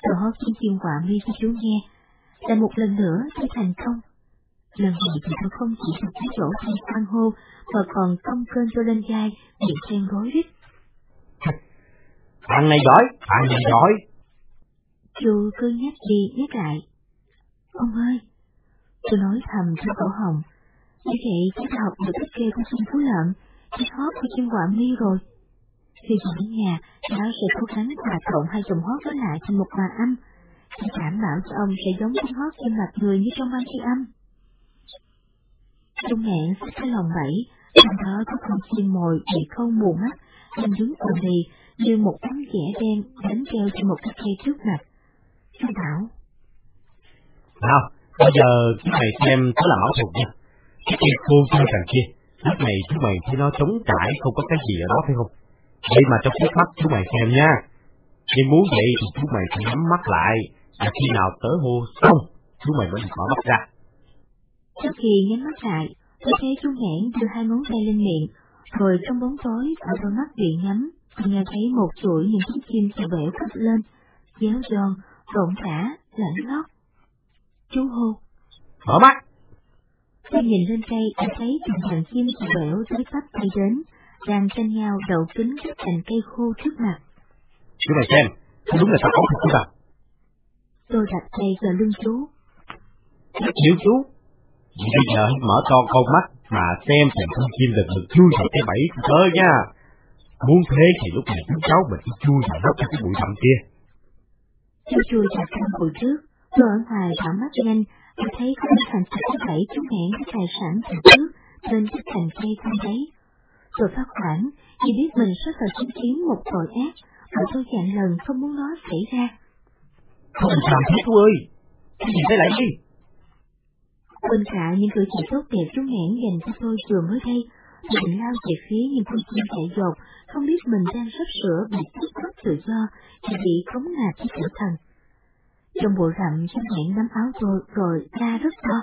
Tôi hót tiếng chim quả mi cho chú nghe, là một lần nữa tôi thành công. Lần này thì tôi không chỉ được cái chỗ thay khoan hô, mà còn công cơn tôi lên vai, miệng khen gối rít. Thằng này giỏi, thằng này giỏi. Chú cứ nhắc đi nhắc lại. Ông ơi, tôi nói thầm trong cổ họng, như vậy chắc là học được cách kê con sông phú lợn, cái hót của chim quả mi rồi. Khi về đến nhà, cháu sẽ cố gắng hòa trộn hai dòng hót với lại thành một hòa âm. Tôi đảm bảo cho ông sẽ giống tiếng hót trên mặt người như trong ban khi âm. Trung ngạn xách cái lòng bẫy, trong đó có con chim mồi bị khâu mù mắt, đang đứng cùng đi như một tấm vẽ đen đánh treo trên một cái cây trước mặt. Chú bảo. Nào, bây giờ chúng mày xem tớ làm ảo thuật nha. Cái cây khô trên đằng kia, lúc này chúng mày thấy nó trống trải không có cái gì ở đó phải không? Vậy mà trong trước mắt chúng mày xem nha. Nhưng muốn vậy thì chúng mày phải nhắm mắt lại, và khi nào tớ hô xong, chúng mày mới mở mắt ra. Trước khi nhắm mắt lại, tôi thấy chú nghẽn đưa hai ngón tay lên miệng, rồi trong bóng tối ở đôi mắt bị nhắm, tôi nghe thấy một chuỗi những chiếc chim xèo bẻo cất lên, déo giòn, rộn rã, lẫn lót. Chú hô. Mở mắt! Tôi nhìn lên cây đã thấy từng thằng chim xèo bẻo tới tấp tay đến, đang tranh nhau đậu kính các cành cây khô trước mặt. Chú mày xem, không đúng là tao ảo thuật của tao. Tôi đặt tay vào lưng chú. Rất hiểu chú. Vậy bây giờ mở to con mắt mà xem thằng con chim lần lượt chui vào cái bẫy của tớ nha. Muốn thế thì lúc này chúng cháu mình chui vào nóc cái bụi rậm kia. Chú chui vào căn bụi trước, tôi ở ngoài đảo mắt nhanh, tôi thấy có một thành sạch cái bẫy chú hẹn cái tài sản từ trước trên cái cành cây con đấy. Tôi phát hoảng vì biết mình sắp phải chứng kiến một tội ác mà tôi dặn lần không muốn nó xảy ra. Không làm thế chú ơi. Cái gì thế lại đi? Bên cả những cử chỉ tốt đẹp chú nghẽn dành cho tôi vừa mới đây, tôi định lao về phía những con chim chạy dột, không biết mình đang sắp sửa bị cướp mất tự do, thì bị khống nạt với tử thần. Trong bộ rậm chú nghẽn nắm áo tôi rồi ra rất to.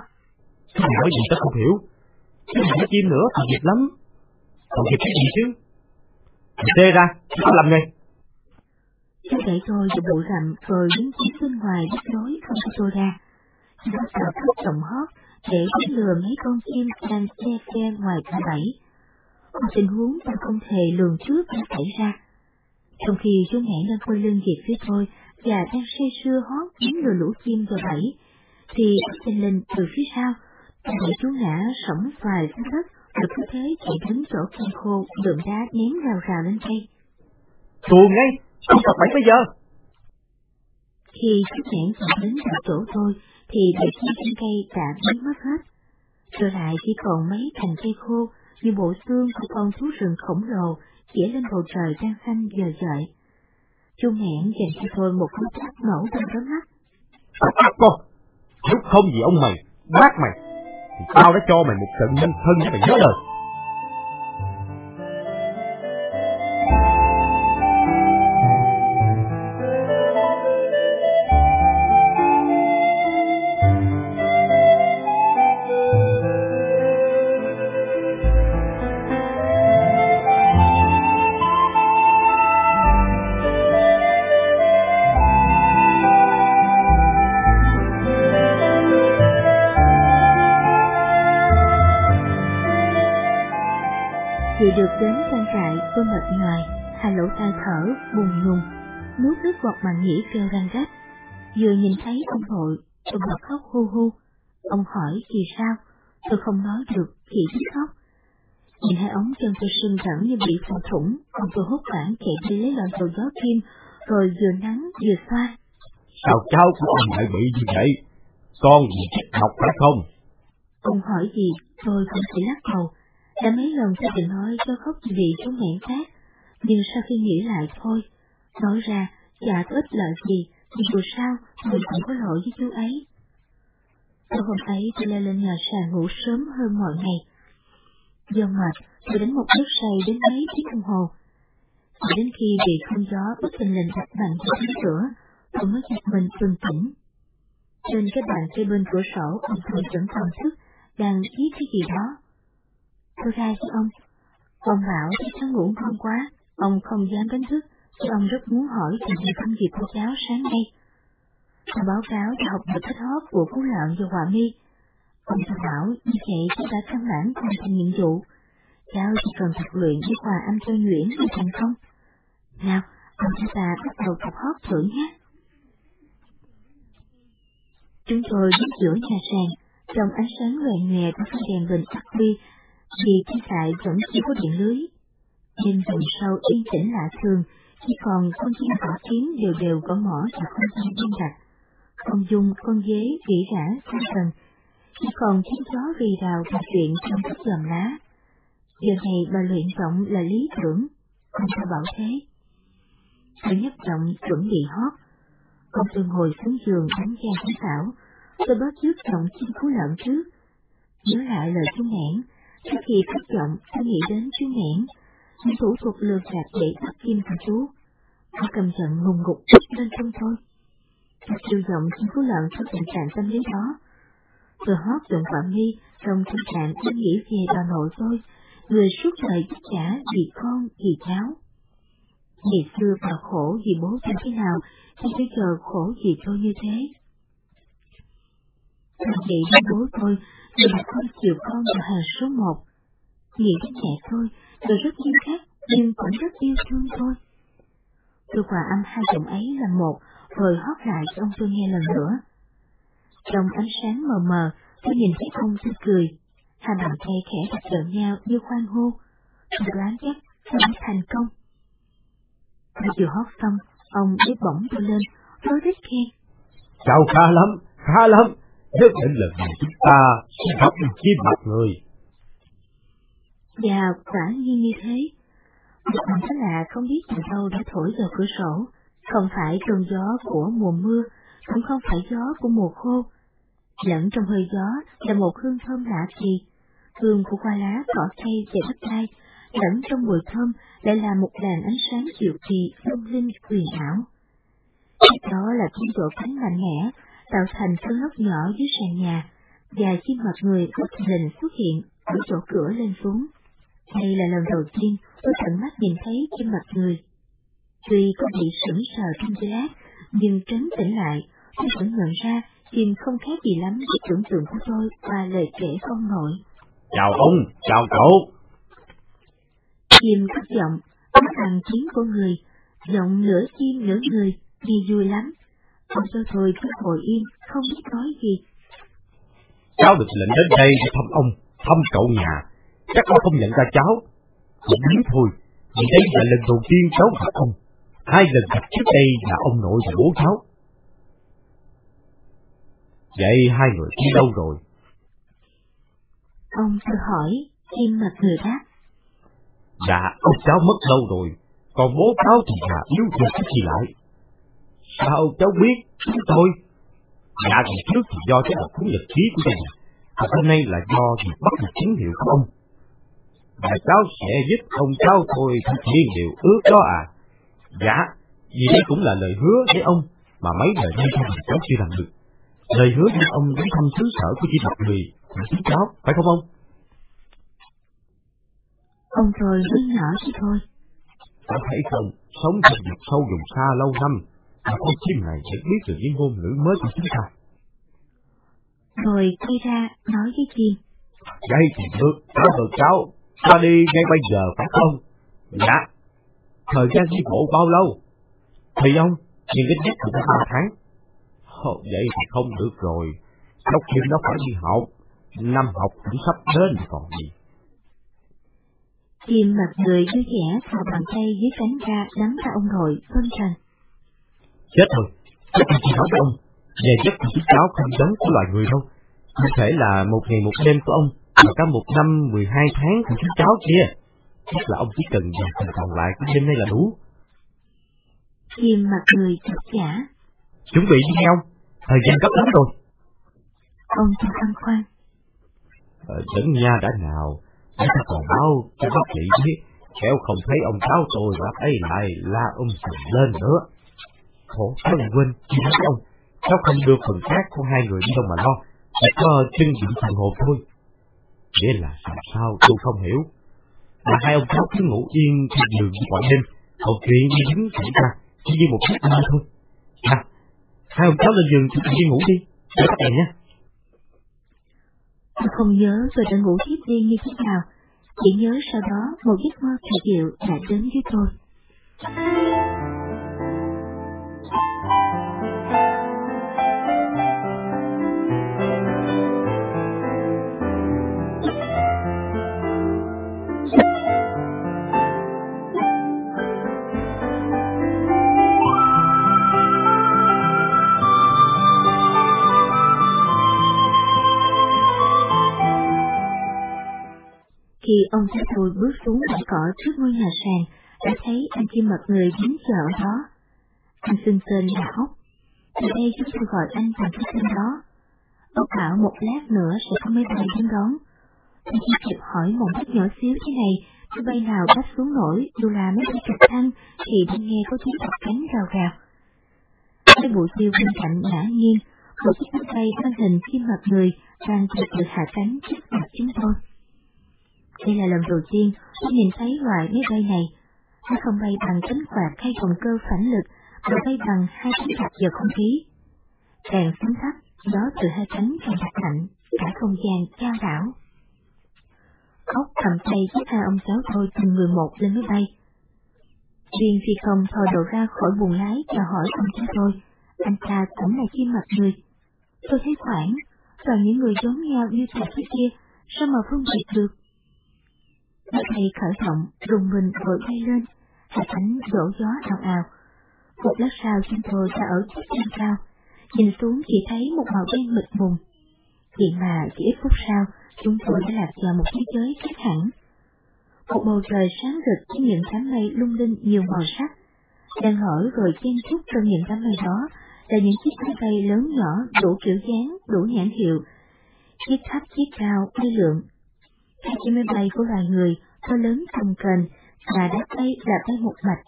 Cái nói gì tớ không hiểu. Cái này chim nữa, còn dịp lắm. Còn dịp cái gì chứ? Tê ra, tao làm ngay. Chú đẩy tôi vào bộ rậm rồi đứng chính bên ngoài đứt lối không cho tôi ra. Chú bắt đầu cất giọng hót để đánh lừa mấy con chim đang xe xe ngoài cả bẫy. Một tình huống tôi không thể lường trước đã xảy ra. Trong khi chú ngạn đang quay lưng về phía tôi và đang say sưa hót đánh lừa lũ chim vào bẫy, thì trên lên từ phía sau, thấy chú ngã sổng xoài xuống đất rồi cứ thế chạy đến chỗ cây khô đường đá ném rào rào lên cây. Tuồn ngay, không tập bẫy bây giờ. Khi chú nhãn chạy đến chỗ tôi, thì bầy chim trên cây đã biến mất hết. Trở lại chỉ còn mấy cành cây khô như bộ xương của con thú rừng khổng lồ chỉ lên bầu trời đang xanh dờ dợi. Chú nghẹn dành cho thôi một cú tát nổ trong đôi mắt. Cô, con, nếu không vì ông mày, bác mày, thì tao đã cho mày một trận nhân thân để mày nhớ đời. Nghĩ kêu răng rách. Vừa nhìn thấy ông nội, tôi bật khóc hu hu. Ông hỏi vì sao, tôi không nói được, chỉ biết khóc. Nhìn hai ống chân tôi sưng rẳng như bị phù thủng, ông tôi hốt hoảng chạy đi lấy loại dầu gió kim, rồi vừa nắng vừa xoa. Sao cháu của ông lại bị như vậy? Con bị độc phải không? Ông hỏi gì, tôi cũng chỉ lắc đầu. Đã mấy lần tôi định nói cho khóc vì chú nghẹn khác, nhưng sau khi nghĩ lại thôi, nói ra chả có ích lợi gì, nhưng dù sao mình cũng có lỗi với chú ấy. Tối hôm ấy tôi leo lên nhà sàn ngủ sớm hơn mọi ngày. Do mệt, tôi đánh một giấc say đến mấy tiếng đồng hồ. Chỉ đến khi bị không gió bất tình lình đặt mạnh vào cánh cửa, tôi mới giật mình bừng tỉnh. Trên cái bàn cây bên cửa sổ, ông thầy vẫn còn thức, đang viết cái gì đó. Tôi ra với ông. Ông bảo thấy cháu ngủ ngon quá, ông không dám đánh thức, chứ ông rất muốn hỏi chuyện gì công việc của cháu sáng nay. Tôi báo cáo cho học được thích hót của Phú Lợn và Hòa Mi. Ông tôi bảo như vậy cháu đã căn bản hoàn thành nhiệm vụ. Cháu chỉ cần tập luyện với hòa âm cho nhuyễn là thành công. Nào, ông chúng ta bắt đầu tập hót thử nhé. Chúng tôi đứng giữa nhà sàn, trong ánh sáng loè nhòe của cái đèn bình ắc đi. vì thiên tại vẫn chưa có điện lưới. Đêm vùng sâu yên tĩnh lạ thường, chỉ còn con chim cỏ kiến đều đều có mỏ và không gian yên đặt. Con dung, con dế, vĩ gã xa gần, chỉ còn tiếng chó rì rào trò chuyện trong các giòm lá. Giờ này bà luyện giọng là lý tưởng, không sao bảo thế. Tôi nhất giọng chuẩn bị hót, con tôi ngồi xuống giường đánh gian đánh xảo, tôi bắt trước giọng chim cú lợn trước. Nhớ lại lời chú mẻn, trước khi cất giọng tôi nghĩ đến chú mẻn, những thủ thuật lừa gạt để bắt kim thằng chú. Nó cầm giận ngùng ngục lên trong thôi. Nó siêu giọng chim cú lợn trong tình trạng tâm lý đó. vừa hót giọng quả mi trong tình trạng tôi nghĩ về bà nội tôi, người suốt đời tất cả vì con, vì cháu. Ngày xưa bà khổ vì bố tôi thế nào, thì bây giờ khổ vì tôi như thế. Tôi nghĩ đến bố tôi, người bà không chịu con là hàng số một. Nghĩ đến mẹ tôi, tôi rất nghiêm khắc, nhưng cũng rất yêu thương thôi. Tôi hòa âm hai giọng ấy là một, rồi hót lại cho ông tôi nghe lần nữa. Trong ánh sáng mờ mờ, tôi nhìn thấy ông tôi cười, hai bàn tay khẽ đặt gần nhau như khoan hô. Tôi đoán chắc tôi đã thành công. Tôi vừa hót xong, ông biết bỗng tôi lên, rối rít khen. chào khá lắm, khá lắm, nhất định lần này chúng ta sẽ gặp được chim mặt người. Và quả nhiên như thế. Một lần thế lạ không biết từ đâu đã thổi vào cửa sổ, không phải cơn gió của mùa mưa, cũng không phải gió của mùa khô. Lẫn trong hơi gió là một hương thơm lạ kỳ, hương của hoa lá, cỏ cây và đất đai, lẫn trong mùi thơm lại là một làn ánh sáng dịu kỳ, lung linh, quyền ảo. Đó là chiếc chỗ cánh mạnh mẽ, tạo thành cơn lốc nhỏ dưới sàn nhà, và chim mặt người bất thình xuất hiện ở chỗ cửa lên xuống. Đây là lần đầu tiên tôi tận mắt nhìn thấy chim mặt người. Tuy có bị sững sờ trong giây lát, nhưng trấn tỉnh lại, tôi vẫn nhận ra chim không khác gì lắm với tưởng tượng của tôi qua lời kể không nổi. Chào ông, chào cậu. Chim cất giọng, có bằng tiếng của người, giọng nửa chim nửa người, nghe vui lắm. Ông cho tôi cứ ngồi yên, không biết nói gì. Cháu được lệnh đến đây để thăm ông, thăm cậu nhà. Chắc ông không nhận ra cháu. Cũng biết thôi, vì đây là lần đầu tiên cháu gặp ông. Hai lần gặp trước đây là ông nội và bố cháu. Vậy hai người đi đâu rồi? Ông tự hỏi, chim mặt người đáp. Dạ, ông cháu mất lâu rồi, còn bố cháu thì già yếu cái gì lại. Sao cháu biết chúng tôi? Dạ ngày trước thì do cái đọc cuốn nhật ký của đình, còn hôm nay là do việc bắt được tín hiệu của ông. Và cháu sẽ giúp ông cháu tôi thực hiện điều ước đó à? Dạ, vì đây cũng là lời hứa với ông mà mấy lời nay đình cháu chưa làm được. Lời hứa với ông đến thăm xứ sở của chỉ đọc người của chúng cháu, phải không ông? Ông rồi nói nhỏ chứ thôi. Cháu thấy không, sống trong vực sâu vùng xa lâu năm, mà con chim này sẽ biết được những ngôn ngữ mới của chúng ta. Rồi quay ra nói với chim. Vậy thì được, cháu được cháu, ta đi ngay bây giờ phải không? Dạ. Thời gian đi bộ bao lâu? Thì ông, nhưng ít nhất cũng ba tháng. Ồ, vậy thì không được rồi. Lúc chim nó phải đi học, năm học cũng sắp đến còn gì. Chim mặt người vui vẻ thò bàn tay dưới cánh ra nắm ra ông nội, phân trần. Chết rồi, chắc là chỉ nói với ông, về chất của cháu không giống của loài người đâu. Có thể là một ngày một đêm của ông, mà cả một năm mười hai tháng của chúng cháu kia. Chắc là ông chỉ cần dành phần còn lại của đêm nay là đủ. Chim mặt người chật giả. Chuẩn bị đi nhau, thời gian gấp lắm rồi. Ông cho băn khoăn. Ờ, dẫn nha đã nào, để ta còn báo cho bác sĩ biết, khéo không thấy ông cháu tôi bác ấy lại la um sùm lên nữa. khổ, cháu lại quên, chị nói ông, cháu không đưa phần khác của hai người đi đâu mà lo, chỉ có chân dựng phần hộp thôi. Nghĩa là làm sao tôi không hiểu. Là hai ông cháu cứ ngủ yên trên giường như mọi đêm, còn chuyện đi dính xảy ra chỉ như một phút ma thôi. À, hai ông cháu lên giường chúng ta đi ngủ đi, để các bạn nhé. Tôi không nhớ tôi đã ngủ tiếp đi như thế nào, chỉ nhớ sau đó một giấc mơ kỳ diệu đã đến với tôi. Khi ông cháu tôi bước xuống bãi cỏ trước ngôi nhà sàn, đã thấy anh chim mật người đứng chờ ở đó. Anh xưng tên là Ốc. Từ đây chúng tôi gọi anh bằng cái tên đó. ông bảo một lát nữa sẽ có máy bay đến đón. Tôi chỉ kịp hỏi một đất nhỏ xíu thế này, máy bay nào đáp xuống nổi, dù là máy bay trực thăng, thì đã nghe có tiếng đập cánh rào rào. Cái bụi tiêu bên cạnh ngã nghiêng, một chiếc máy bay thân hình chim mật người đang từ từ hạ cánh trước mặt chúng tôi. Đây là lần đầu tiên tôi nhìn thấy loại máy bay này. Nó không bay bằng cánh quạt hay động cơ phản lực, mà bay bằng hai cánh quạt vào không khí. Càng xuống thấp, gió từ hai cánh càng đặt mạnh, cả không gian trao đảo. Ốc cầm tay giúp hai ông cháu tôi từng người một lên máy bay. Viên phi công thò đầu ra khỏi buồng lái chào hỏi ông cháu tôi, anh ta cũng là chim mặt người. Tôi thấy khoảng, toàn những người giống nhau như tại thế kia, sao mà phân biệt được? Mặt thầy khởi động, rùng mình vội bay lên, hạ cánh đổ gió ào ào. Một lát sau chân tôi đã ở chiếc trên cao, nhìn xuống chỉ thấy một màu đen mịt mùng. Vậy mà chỉ ít phút sau, chúng tôi đã lạc vào một thế giới khác hẳn. Một bầu trời sáng rực với những đám mây lung linh nhiều màu sắc. Đang hỏi rồi chen chúc trong những đám mây đó là những chiếc máy bay lớn nhỏ đủ kiểu dáng, đủ nhãn hiệu. Chiếc thấp, chiếc cao, bay lượng 297 của loài người to lớn công kềnh và đáp bay là bay một mạch.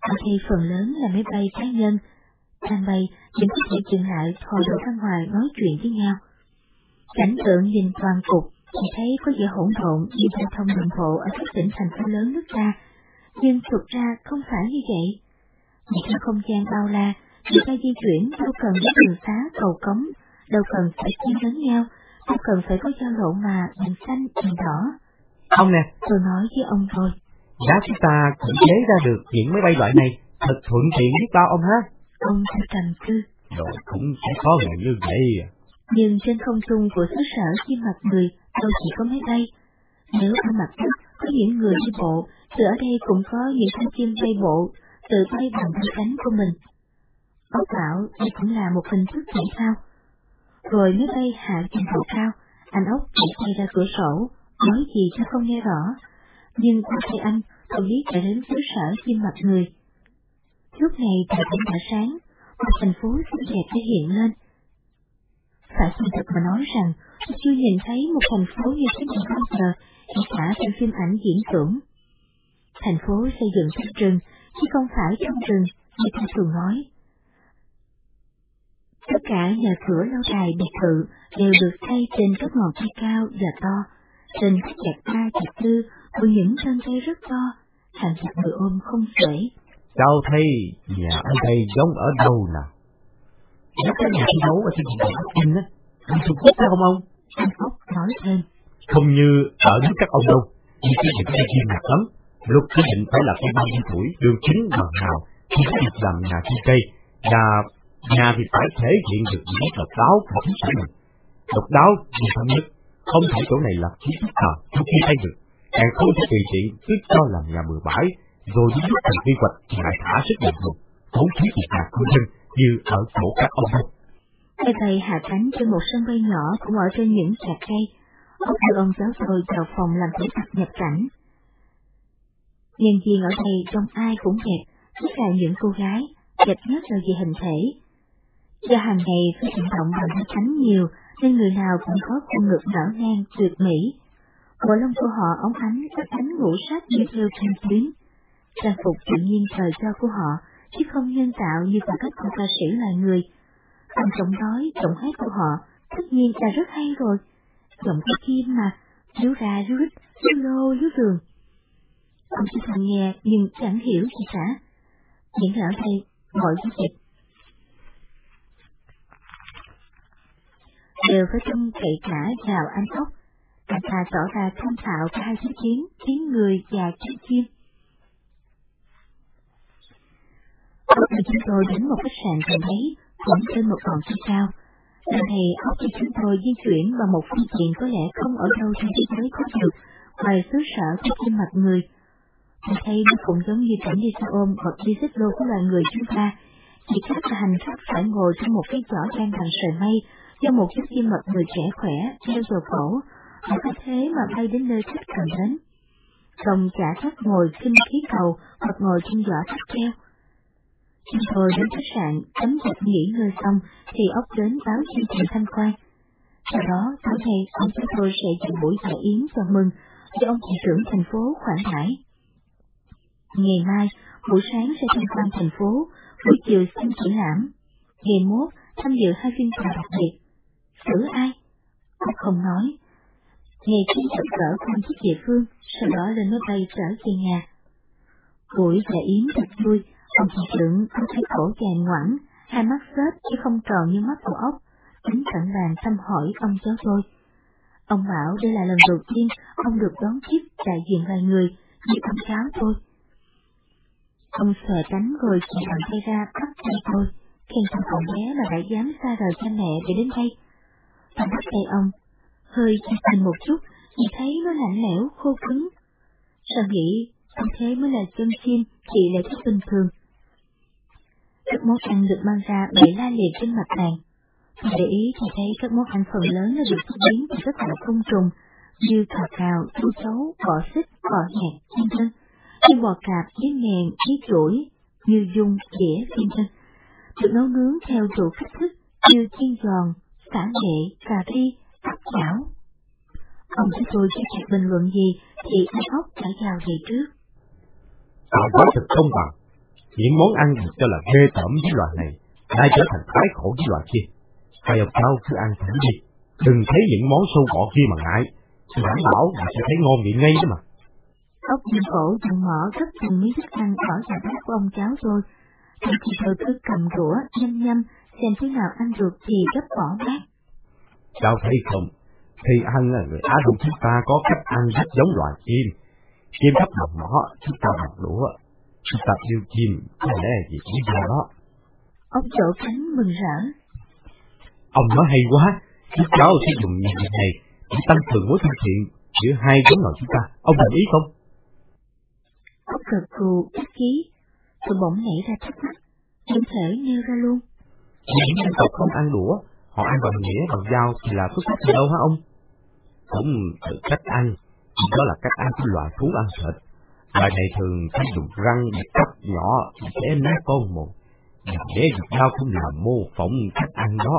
Ở đây phần lớn là máy bay cá nhân, đang bay vẫn có thể dừng lại hồi đổ ra ngoài nói chuyện với nhau. Cảnh tượng nhìn toàn cục thì thấy có vẻ hỗn độn như giao thông đường bộ ở các tỉnh thành phố lớn nước ta, nhưng thực ra không phải như vậy. Những không gian bao la, người ta di chuyển đâu cần đến đường xá cầu cống, đâu cần phải chen lấn nhau, đâu cần phải có giao lộ mà đèn xanh, đèn đỏ. Ông nè, Tôi nói với ông thôi, giá chúng ta cũng chế ra được những máy bay loại này, thật thuận tiện biết bao ông ha. ông ta trầm tư. Rồi cũng sẽ có ngày như vậy à. Nhưng trên không trung của xứ sở chim mặt người đâu chỉ có máy bay. Nếu ở mặt đất có những người đi bộ, thì ở đây cũng có những con chim bay bộ, tự bay bằng đôi cánh của mình. Ông bảo đây cũng là một hình thức thể thao. Rồi máy bay hạ trên độ cao, anh ốc chỉ tay ra cửa sổ, nói gì cho không nghe rõ. Nhưng qua tay anh, tôi biết đã đến xứ sở chim mặt người. Lúc này trời cũng đã sáng, một thành phố xinh đẹp đã hiện lên. Phải thành thật mà nói rằng, tôi chưa nhìn thấy một thành phố như thế này bao giờ, kể cả trong phim ảnh diễn tưởng. Thành phố xây dựng trong rừng, chứ không phải trong rừng, như tôi thường nói. Tất cả nhà cửa lâu đài biệt thự đều được xây trên các ngọn cây cao và to, trên các chạc ba chạc tư của những thân cây rất to, hàng chục người ôm không xuể. Cháu thấy nhà ở đây giống ở đâu nào? Nó có nhà thi đấu ở trên vùng Bắc Kinh á, ở Trung Quốc phải không ông? Anh ốc nói thêm, Không như ở nước các ông đâu, vì cái định đây nghiêm ngặt lắm. Luật quy định phải là cây bao nhiêu tuổi, đường chính bằng nào, thì có được làm nhà chi cây, và nhà thì phải thể hiện được những độc đáo của mình. Độc đáo thì thân nhất, không thể chỗ này là ký thức nào, không khi thay được, càng không thể tùy tiện cứ cho làm nhà bừa bãi, rồi đến lúc thành quy hoạch thì lại thả sức bình thường, tốn phí tiền nhà của dân như ở chỗ các ông thôi. Máy bay hạ cánh trên một sân bay nhỏ cũng ở trên những chạc cây. Ốc đưa ông giáo tôi vào phòng làm thủ tục nhập cảnh. Nhân viên ở đây trông ai cũng đẹp, tất cả những cô gái, đẹp nhất là về hình thể. Do hàng ngày phải vận động bằng hai cánh nhiều, nên người nào cũng có khuôn ngực nở nang tuyệt mỹ. Bộ lông của họ ống ánh, các cánh ngũ sắc như theo thanh tuyến. Trang phục tự nhiên trời cho của họ chứ không nhân tạo như của các cô ca sĩ loài người. Phần giọng nói, giọng hát của họ tất nhiên là rất hay rồi. Giọng có kim mà, ríu ra ríu rít, ríu lô ríu đường. Ông chỉ thầm nghe nhưng chẳng hiểu gì cả. Những ở đây, mọi cái việc đều phải trông cậy cả vào anh ốc. Anh ta tỏ ra thông thạo cả hai thứ chiến, chiến người và chiến chim. Lúc của chúng tôi đến một khách sạn gần đấy, cũng trên một ngọn trên cao. Lần này ốc của chúng tôi di chuyển bằng một phương tiện có lẽ không ở đâu trên thế giới có được, ngoài xứ sở của chim mặt người. Tôi thấy nó cũng giống như cảnh đi xe ôm hoặc đi xích lô của loài người chúng ta, chỉ khác là hành khách phải ngồi trong một cái giỏ trang bằng sợi mây do một chiếc chim mật người trẻ khỏe treo vào cổ, họ có thế mà bay đến nơi khách cần đến. Không trả khách ngồi kinh khí cầu hoặc ngồi trên giỏ thắt treo. Chúng tôi đến khách sạn, tắm giặt nghỉ ngơi xong thì ốc đến báo chương trình tham quan. Sau đó, tối nay ông chúng tôi sẽ dự buổi dạ yến chào mừng cho ông thị trưởng thành phố khoản thải. Ngày mai, buổi sáng sẽ tham quan thành phố, buổi chiều xem triển lãm. Ngày mốt, tham dự hai phiên tòa đặc biệt. Xử ai? Ông không nói. Ngày chiến thật cỡ quan chức địa phương, sau đó lên máy bay trở về nhà. Buổi dạ yến thật vui, ông thị trưởng có thấy cổ chàng ngoãn, hai mắt xếp chứ không tròn như mắt của ốc, tính cẩn bàn thăm hỏi ông cháu tôi. Ông bảo đây là lần đầu tiên ông được đón tiếp đại diện vài người như ông cháu tôi. Ông xòe cánh rồi chỉ thẳng tay ra bắt tay tôi, khen thằng cậu bé là đã dám xa rời cha mẹ để đến đây và nắp tay ông, hơi chặt mình một chút, chỉ thấy nó lạnh lẽo, khô cứng. Sao nghĩ, ông thế mới là chân chim, chị là thích bình thường. Các món ăn được mang ra bày la liệt trên mặt bàn. Tôi để ý thì thấy các món ăn phần lớn là được chế biến từ các loại côn trùng, như cào cào, chu chấu, bọ xích, bọ hẹt, vân vân, như bò cạp, với mèn, với chuỗi, như dung, đĩa, vân vân, được nấu nướng theo đủ cách thức như chiên giòn, xả nghệ, cà ri, cắt chảo. Ông cho tôi chưa kịp bình luận gì thì anh ốc đã vào về trước. Tạo quá thật công bằng. Những món ăn được cho là ghê tởm với loài này, đã trở thành cái khổ với loài kia. Hai ông cháu cứ ăn thử đi, đừng thấy những món sâu bọ kia mà ngại. Tôi đảm bảo là sẽ thấy ngon miệng ngay đó mà. Ốc trên cổ dùng mỏ gấp từng miếng thức ăn khỏi nhà bát của ông cháu tôi. Thì thì tôi cứ cầm đũa, nhâm nhâm, xem thế nào ăn được thì gấp bỏ bát. Cháu thấy không? Khi ăn, người Á Đông chúng ta có cách ăn rất giống loài chim. Chim thấp bằng mỏ, chúng ta bằng đũa. Chúng ta yêu chim, có lẽ vì lý do đó. Ông chỗ cánh mừng rỡ. Ông nói hay quá, chúng cháu sẽ dùng những việc này để tăng cường mối thân thiện giữa hai giống loài chúng ta. Ông đồng ý không? Ông cực cù, đắc ký. Tôi bỗng nảy ra thắc mắc, không thể nêu ra luôn. Những dân tộc không ăn đũa, họ ăn bằng nghĩa bằng dao thì là xuất phát từ đâu hả ông? Cũng từ cách ăn, đó là cách ăn của loài thú ăn thịt. Loài này thường phải dùng răng để cắt nhỏ để nát con một, và để dùng dao cũng làm mô phỏng cách ăn đó.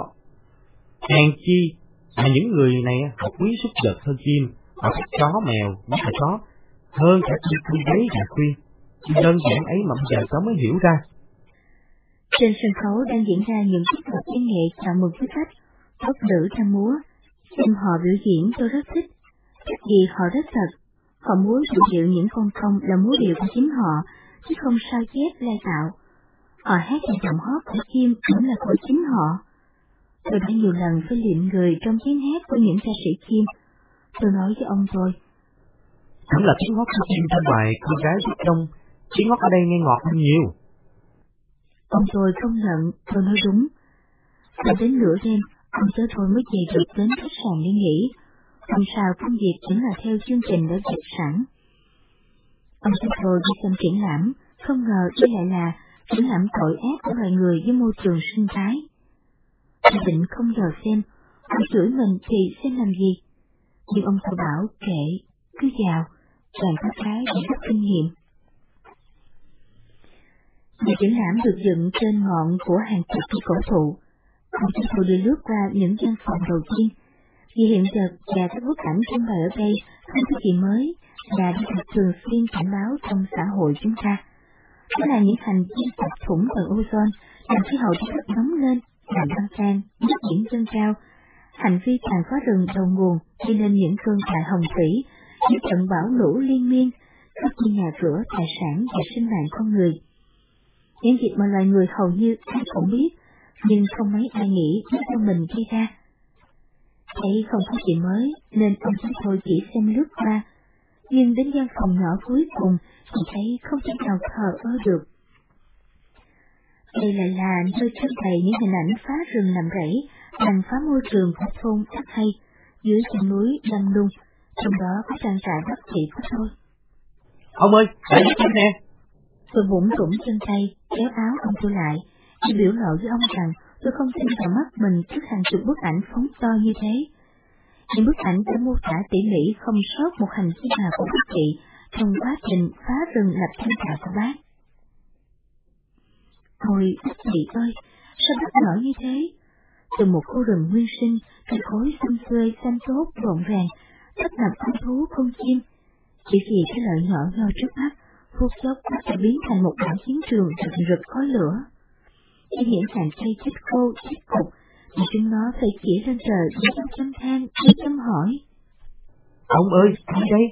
Hèn chi mà những người này họ quý súc vật hơn chim, họ thích chó mèo, nhất là chó, hơn cả chim quy giấy và khuyên. Đơn giản ấy mà bây giờ cháu mới hiểu ra. Trên sân khấu đang diễn ra những tiết mục văn nghệ chào mừng quý khách, tóc nữ tham múa. Xem họ biểu diễn tôi rất thích, chắc gì họ rất thật. Họ muốn sử hiện những con công là múa điệu của chính họ, chứ không sao chép lai tạo. Họ hát theo giọng hót của chim cũng là của chính họ. Tôi đã nhiều lần phải liệm người trong tiếng hát của những ca sĩ chim. Tôi nói với ông tôi. Cũng là tiếng hót của chim trong bài Cô gái rất đông, tiếng hót ở đây nghe ngọt hơn nhiều. Ông tôi không nhận, tôi nói đúng. Phải đến nửa đêm, ông tới thôi mới về được đến khách sạn để nghỉ. ông sao công việc vẫn là theo chương trình đã dẹp sẵn. Ông tới thôi đi xem triển lãm, không ngờ đây lại là triển lãm tội ác của loài người với môi trường sinh thái. Tôi định không giờ xem, ông chửi mình thì xem làm gì. Nhưng ông tôi bảo kệ, cứ vào, toàn có cái để rất kinh nghiệm. Nhà triển lãm được dựng trên ngọn của hàng chục cây cổ thụ. Ông chúng tôi đi lướt qua những gian phòng đầu tiên. Vì hiện giờ và các bức ảnh trưng bày ở đây không có gì mới và đã được thường xuyên cảnh báo trong xã hội chúng ta. đó là những hành vi tập thủng tầng ozone, làm khí hậu trái đất nóng lên, làm băng tan, nước biển dâng cao, hành vi tàn phá rừng đầu nguồn gây nên những cơn đại hồng thủy, những trận bão lũ liên miên, cướp đi nhà cửa, tài sản và sinh mạng con người. Những việc mà loài người hầu như ai cũng biết, nhưng không mấy ai nghĩ nó do mình gây ra. Thấy không có gì mới, nên ông chúng tôi chỉ xem lướt qua, nhưng đến gian phòng nhỏ cuối cùng thì thấy không thể nào thờ ơ được. Đây lại là nơi trưng bày những hình ảnh phá rừng làm rẫy, tàn phá môi trường của thôn Đắc Hay, dưới chân núi Lâm Lung, trong đó có trang trại bất kỳ của tôi. Ông ơi, hãy giúp nè. Tôi bụng rủng chân tay, kéo áo ông tôi lại, tôi biểu lộ với ông rằng tôi không tin vào mắt mình trước hàng chục bức ảnh phóng to như thế. Những bức ảnh đã mô tả tỉ mỉ không sót một hành vi nào của các chị trong quá trình phá rừng lập thiên trại của bác. Ôi, bác chị ơi, sao bất ngờ như thế? Từ một khu rừng nguyên sinh, cây khối xanh tươi, xanh tốt, rộn ràng, tất cả con thú, con chim. Chỉ vì cái lợi nhỏ do trước mắt, phút chốc nó sẽ biến thành một bản chiến trường rực rực khói lửa. Khi những hàng cây chết khô, chết cục, thì chúng nó phải chỉ lên trời với dấu chấm than, với chấm hỏi. Ông ơi, ai đây?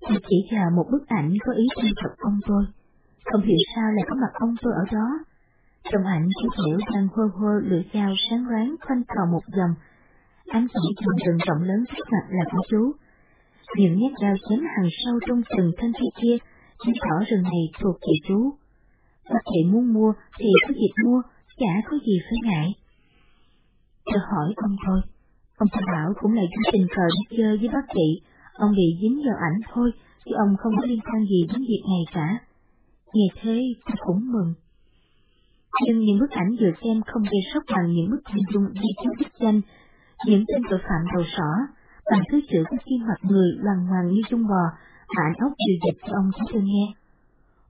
Tôi chỉ vào một bức ảnh có ý chân thật ông tôi. Không hiểu sao lại có mặt ông tôi ở đó. Trong ảnh chú hiểu đang hơ hơ lưỡi dao sáng loáng khoanh trò một dòng. Ám chỉ trong rừng rộng lớn trước mặt là của chú. Những nhát dao chém hàng sâu trong từng thân cây kia, chỉ tỏ rừng này thuộc về chú. Bác chị muốn mua thì có dịp mua, chả có gì phải ngại. Tôi hỏi ông thôi. Ông ta bảo cũng là chú tình cờ đi chơi với bác chị, ông bị dính vào ảnh thôi, chứ ông không có liên quan gì đến việc này cả. Nghe thế, tôi cũng mừng. Nhưng những bức ảnh vừa xem không gây sốc bằng những bức hình dung ghi chú đích danh, những tên tội phạm đầu sỏ, bằng thứ chữ có kim mặt người loằng ngoằng như trung bò, mà ốc vừa dịch cho ông thấy tôi nghe.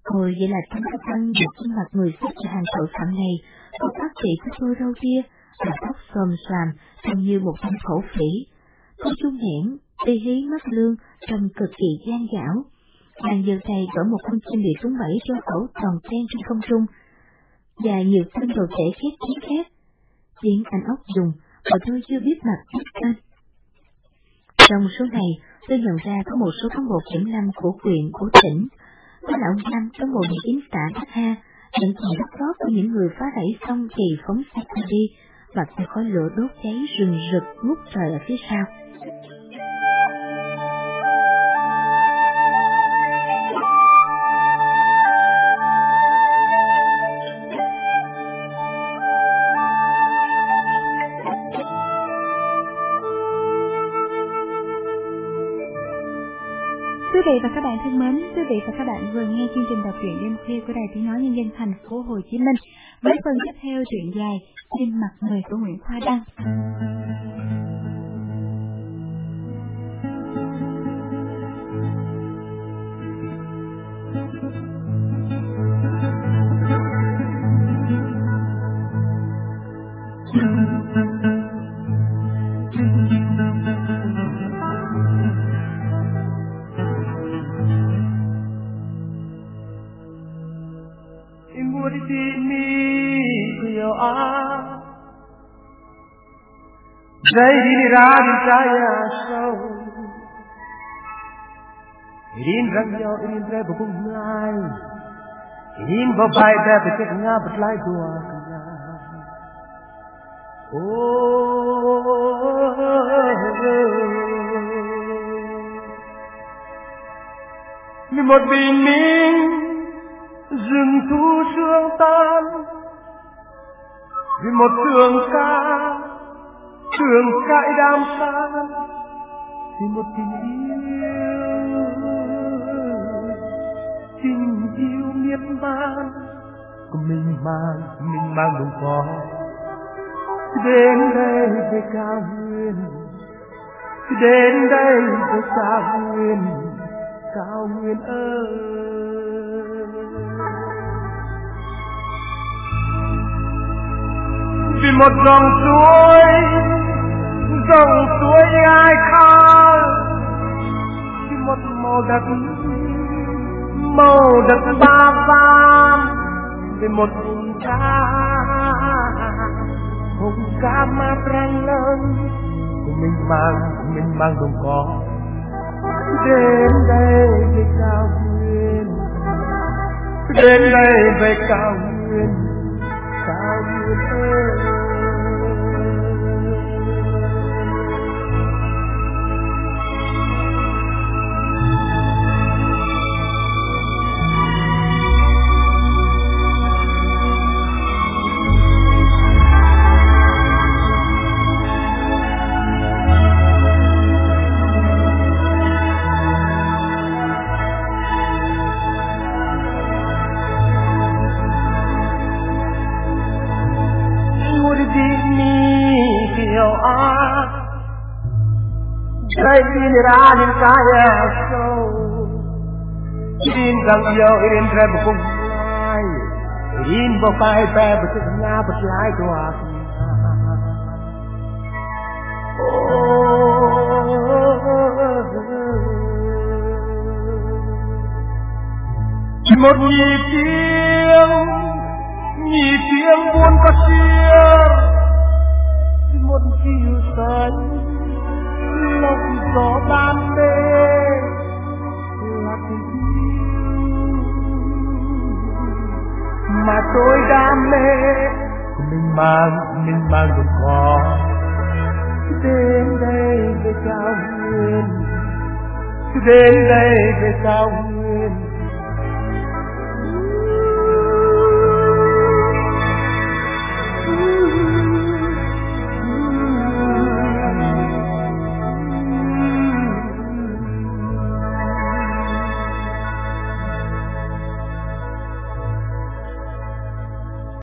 Hồi vậy là Thánh các Tăng được trên mặt người xếp cho hàng tội phạm này, có bác sĩ của tôi đâu kia, là tóc xồm xoàm, trông như một thanh khổ phỉ. Có chú hẻn, đi hí mất lương, trông cực kỳ gian dảo. Hàng giờ thầy gỡ một con chim bị trúng bẫy cho cổ tròn ten trên không trung, và nhiều tên đồ thể khét tiếng khác. Tiếng anh ốc dùng, và tôi chưa biết mặt biết tên. Trong số này, tôi nhận ra có một số cán bộ kiểm lâm của huyện, của tỉnh, có lão Nam, cán bộ địa chính xã Đắc Ha, nhận tiền đóng tốt của những người phá rẫy xong thì phóng xe đi, và theo khói lửa đốt cháy rừng rực ngút trời ở phía sau. Vị và các bạn thân mến, quý vị và các bạn vừa nghe chương trình đọc truyện đêm khuya của Đài Tiếng nói Nhân dân thành phố Hồ Chí Minh với phần tiếp theo truyện dài Trên mặt người của Nguyễn Khoa Đăng. Zaidi radicaya sâu Irin ragyo irin tre bukung lai Irin babai da becek nga betlai dua kena Như một bình minh rừng thu sương tan Vì một trường ca trường cãi đam san vì một tình yêu tình yêu miên man của mình mang mình mang đồng có. Đến đây với cao nguyên đến đây với cao nguyên cao nguyên ơi. Vì một dòng suối dòng suối ai khao khi một màu đất màu đất ba vàng về một vùng ca vùng ca mát răng lớn của mình mang mình mang đồng có đến đây về cao nguyên đến đây về cao nguyên cao nguyên ơi ដឹងយករៀនត្រែបង្គំរៀនបកាយបែបសញ្ញាបច្ចាយទ្រាស់មកញីទៀងញីទៀងបួនកសៀរពីមុនជាសាញ់លោកសបានទេ mà tôi đam mê. Mình mang mình mang được có đến đây về cao nguyên. Đến đây về cao nguyên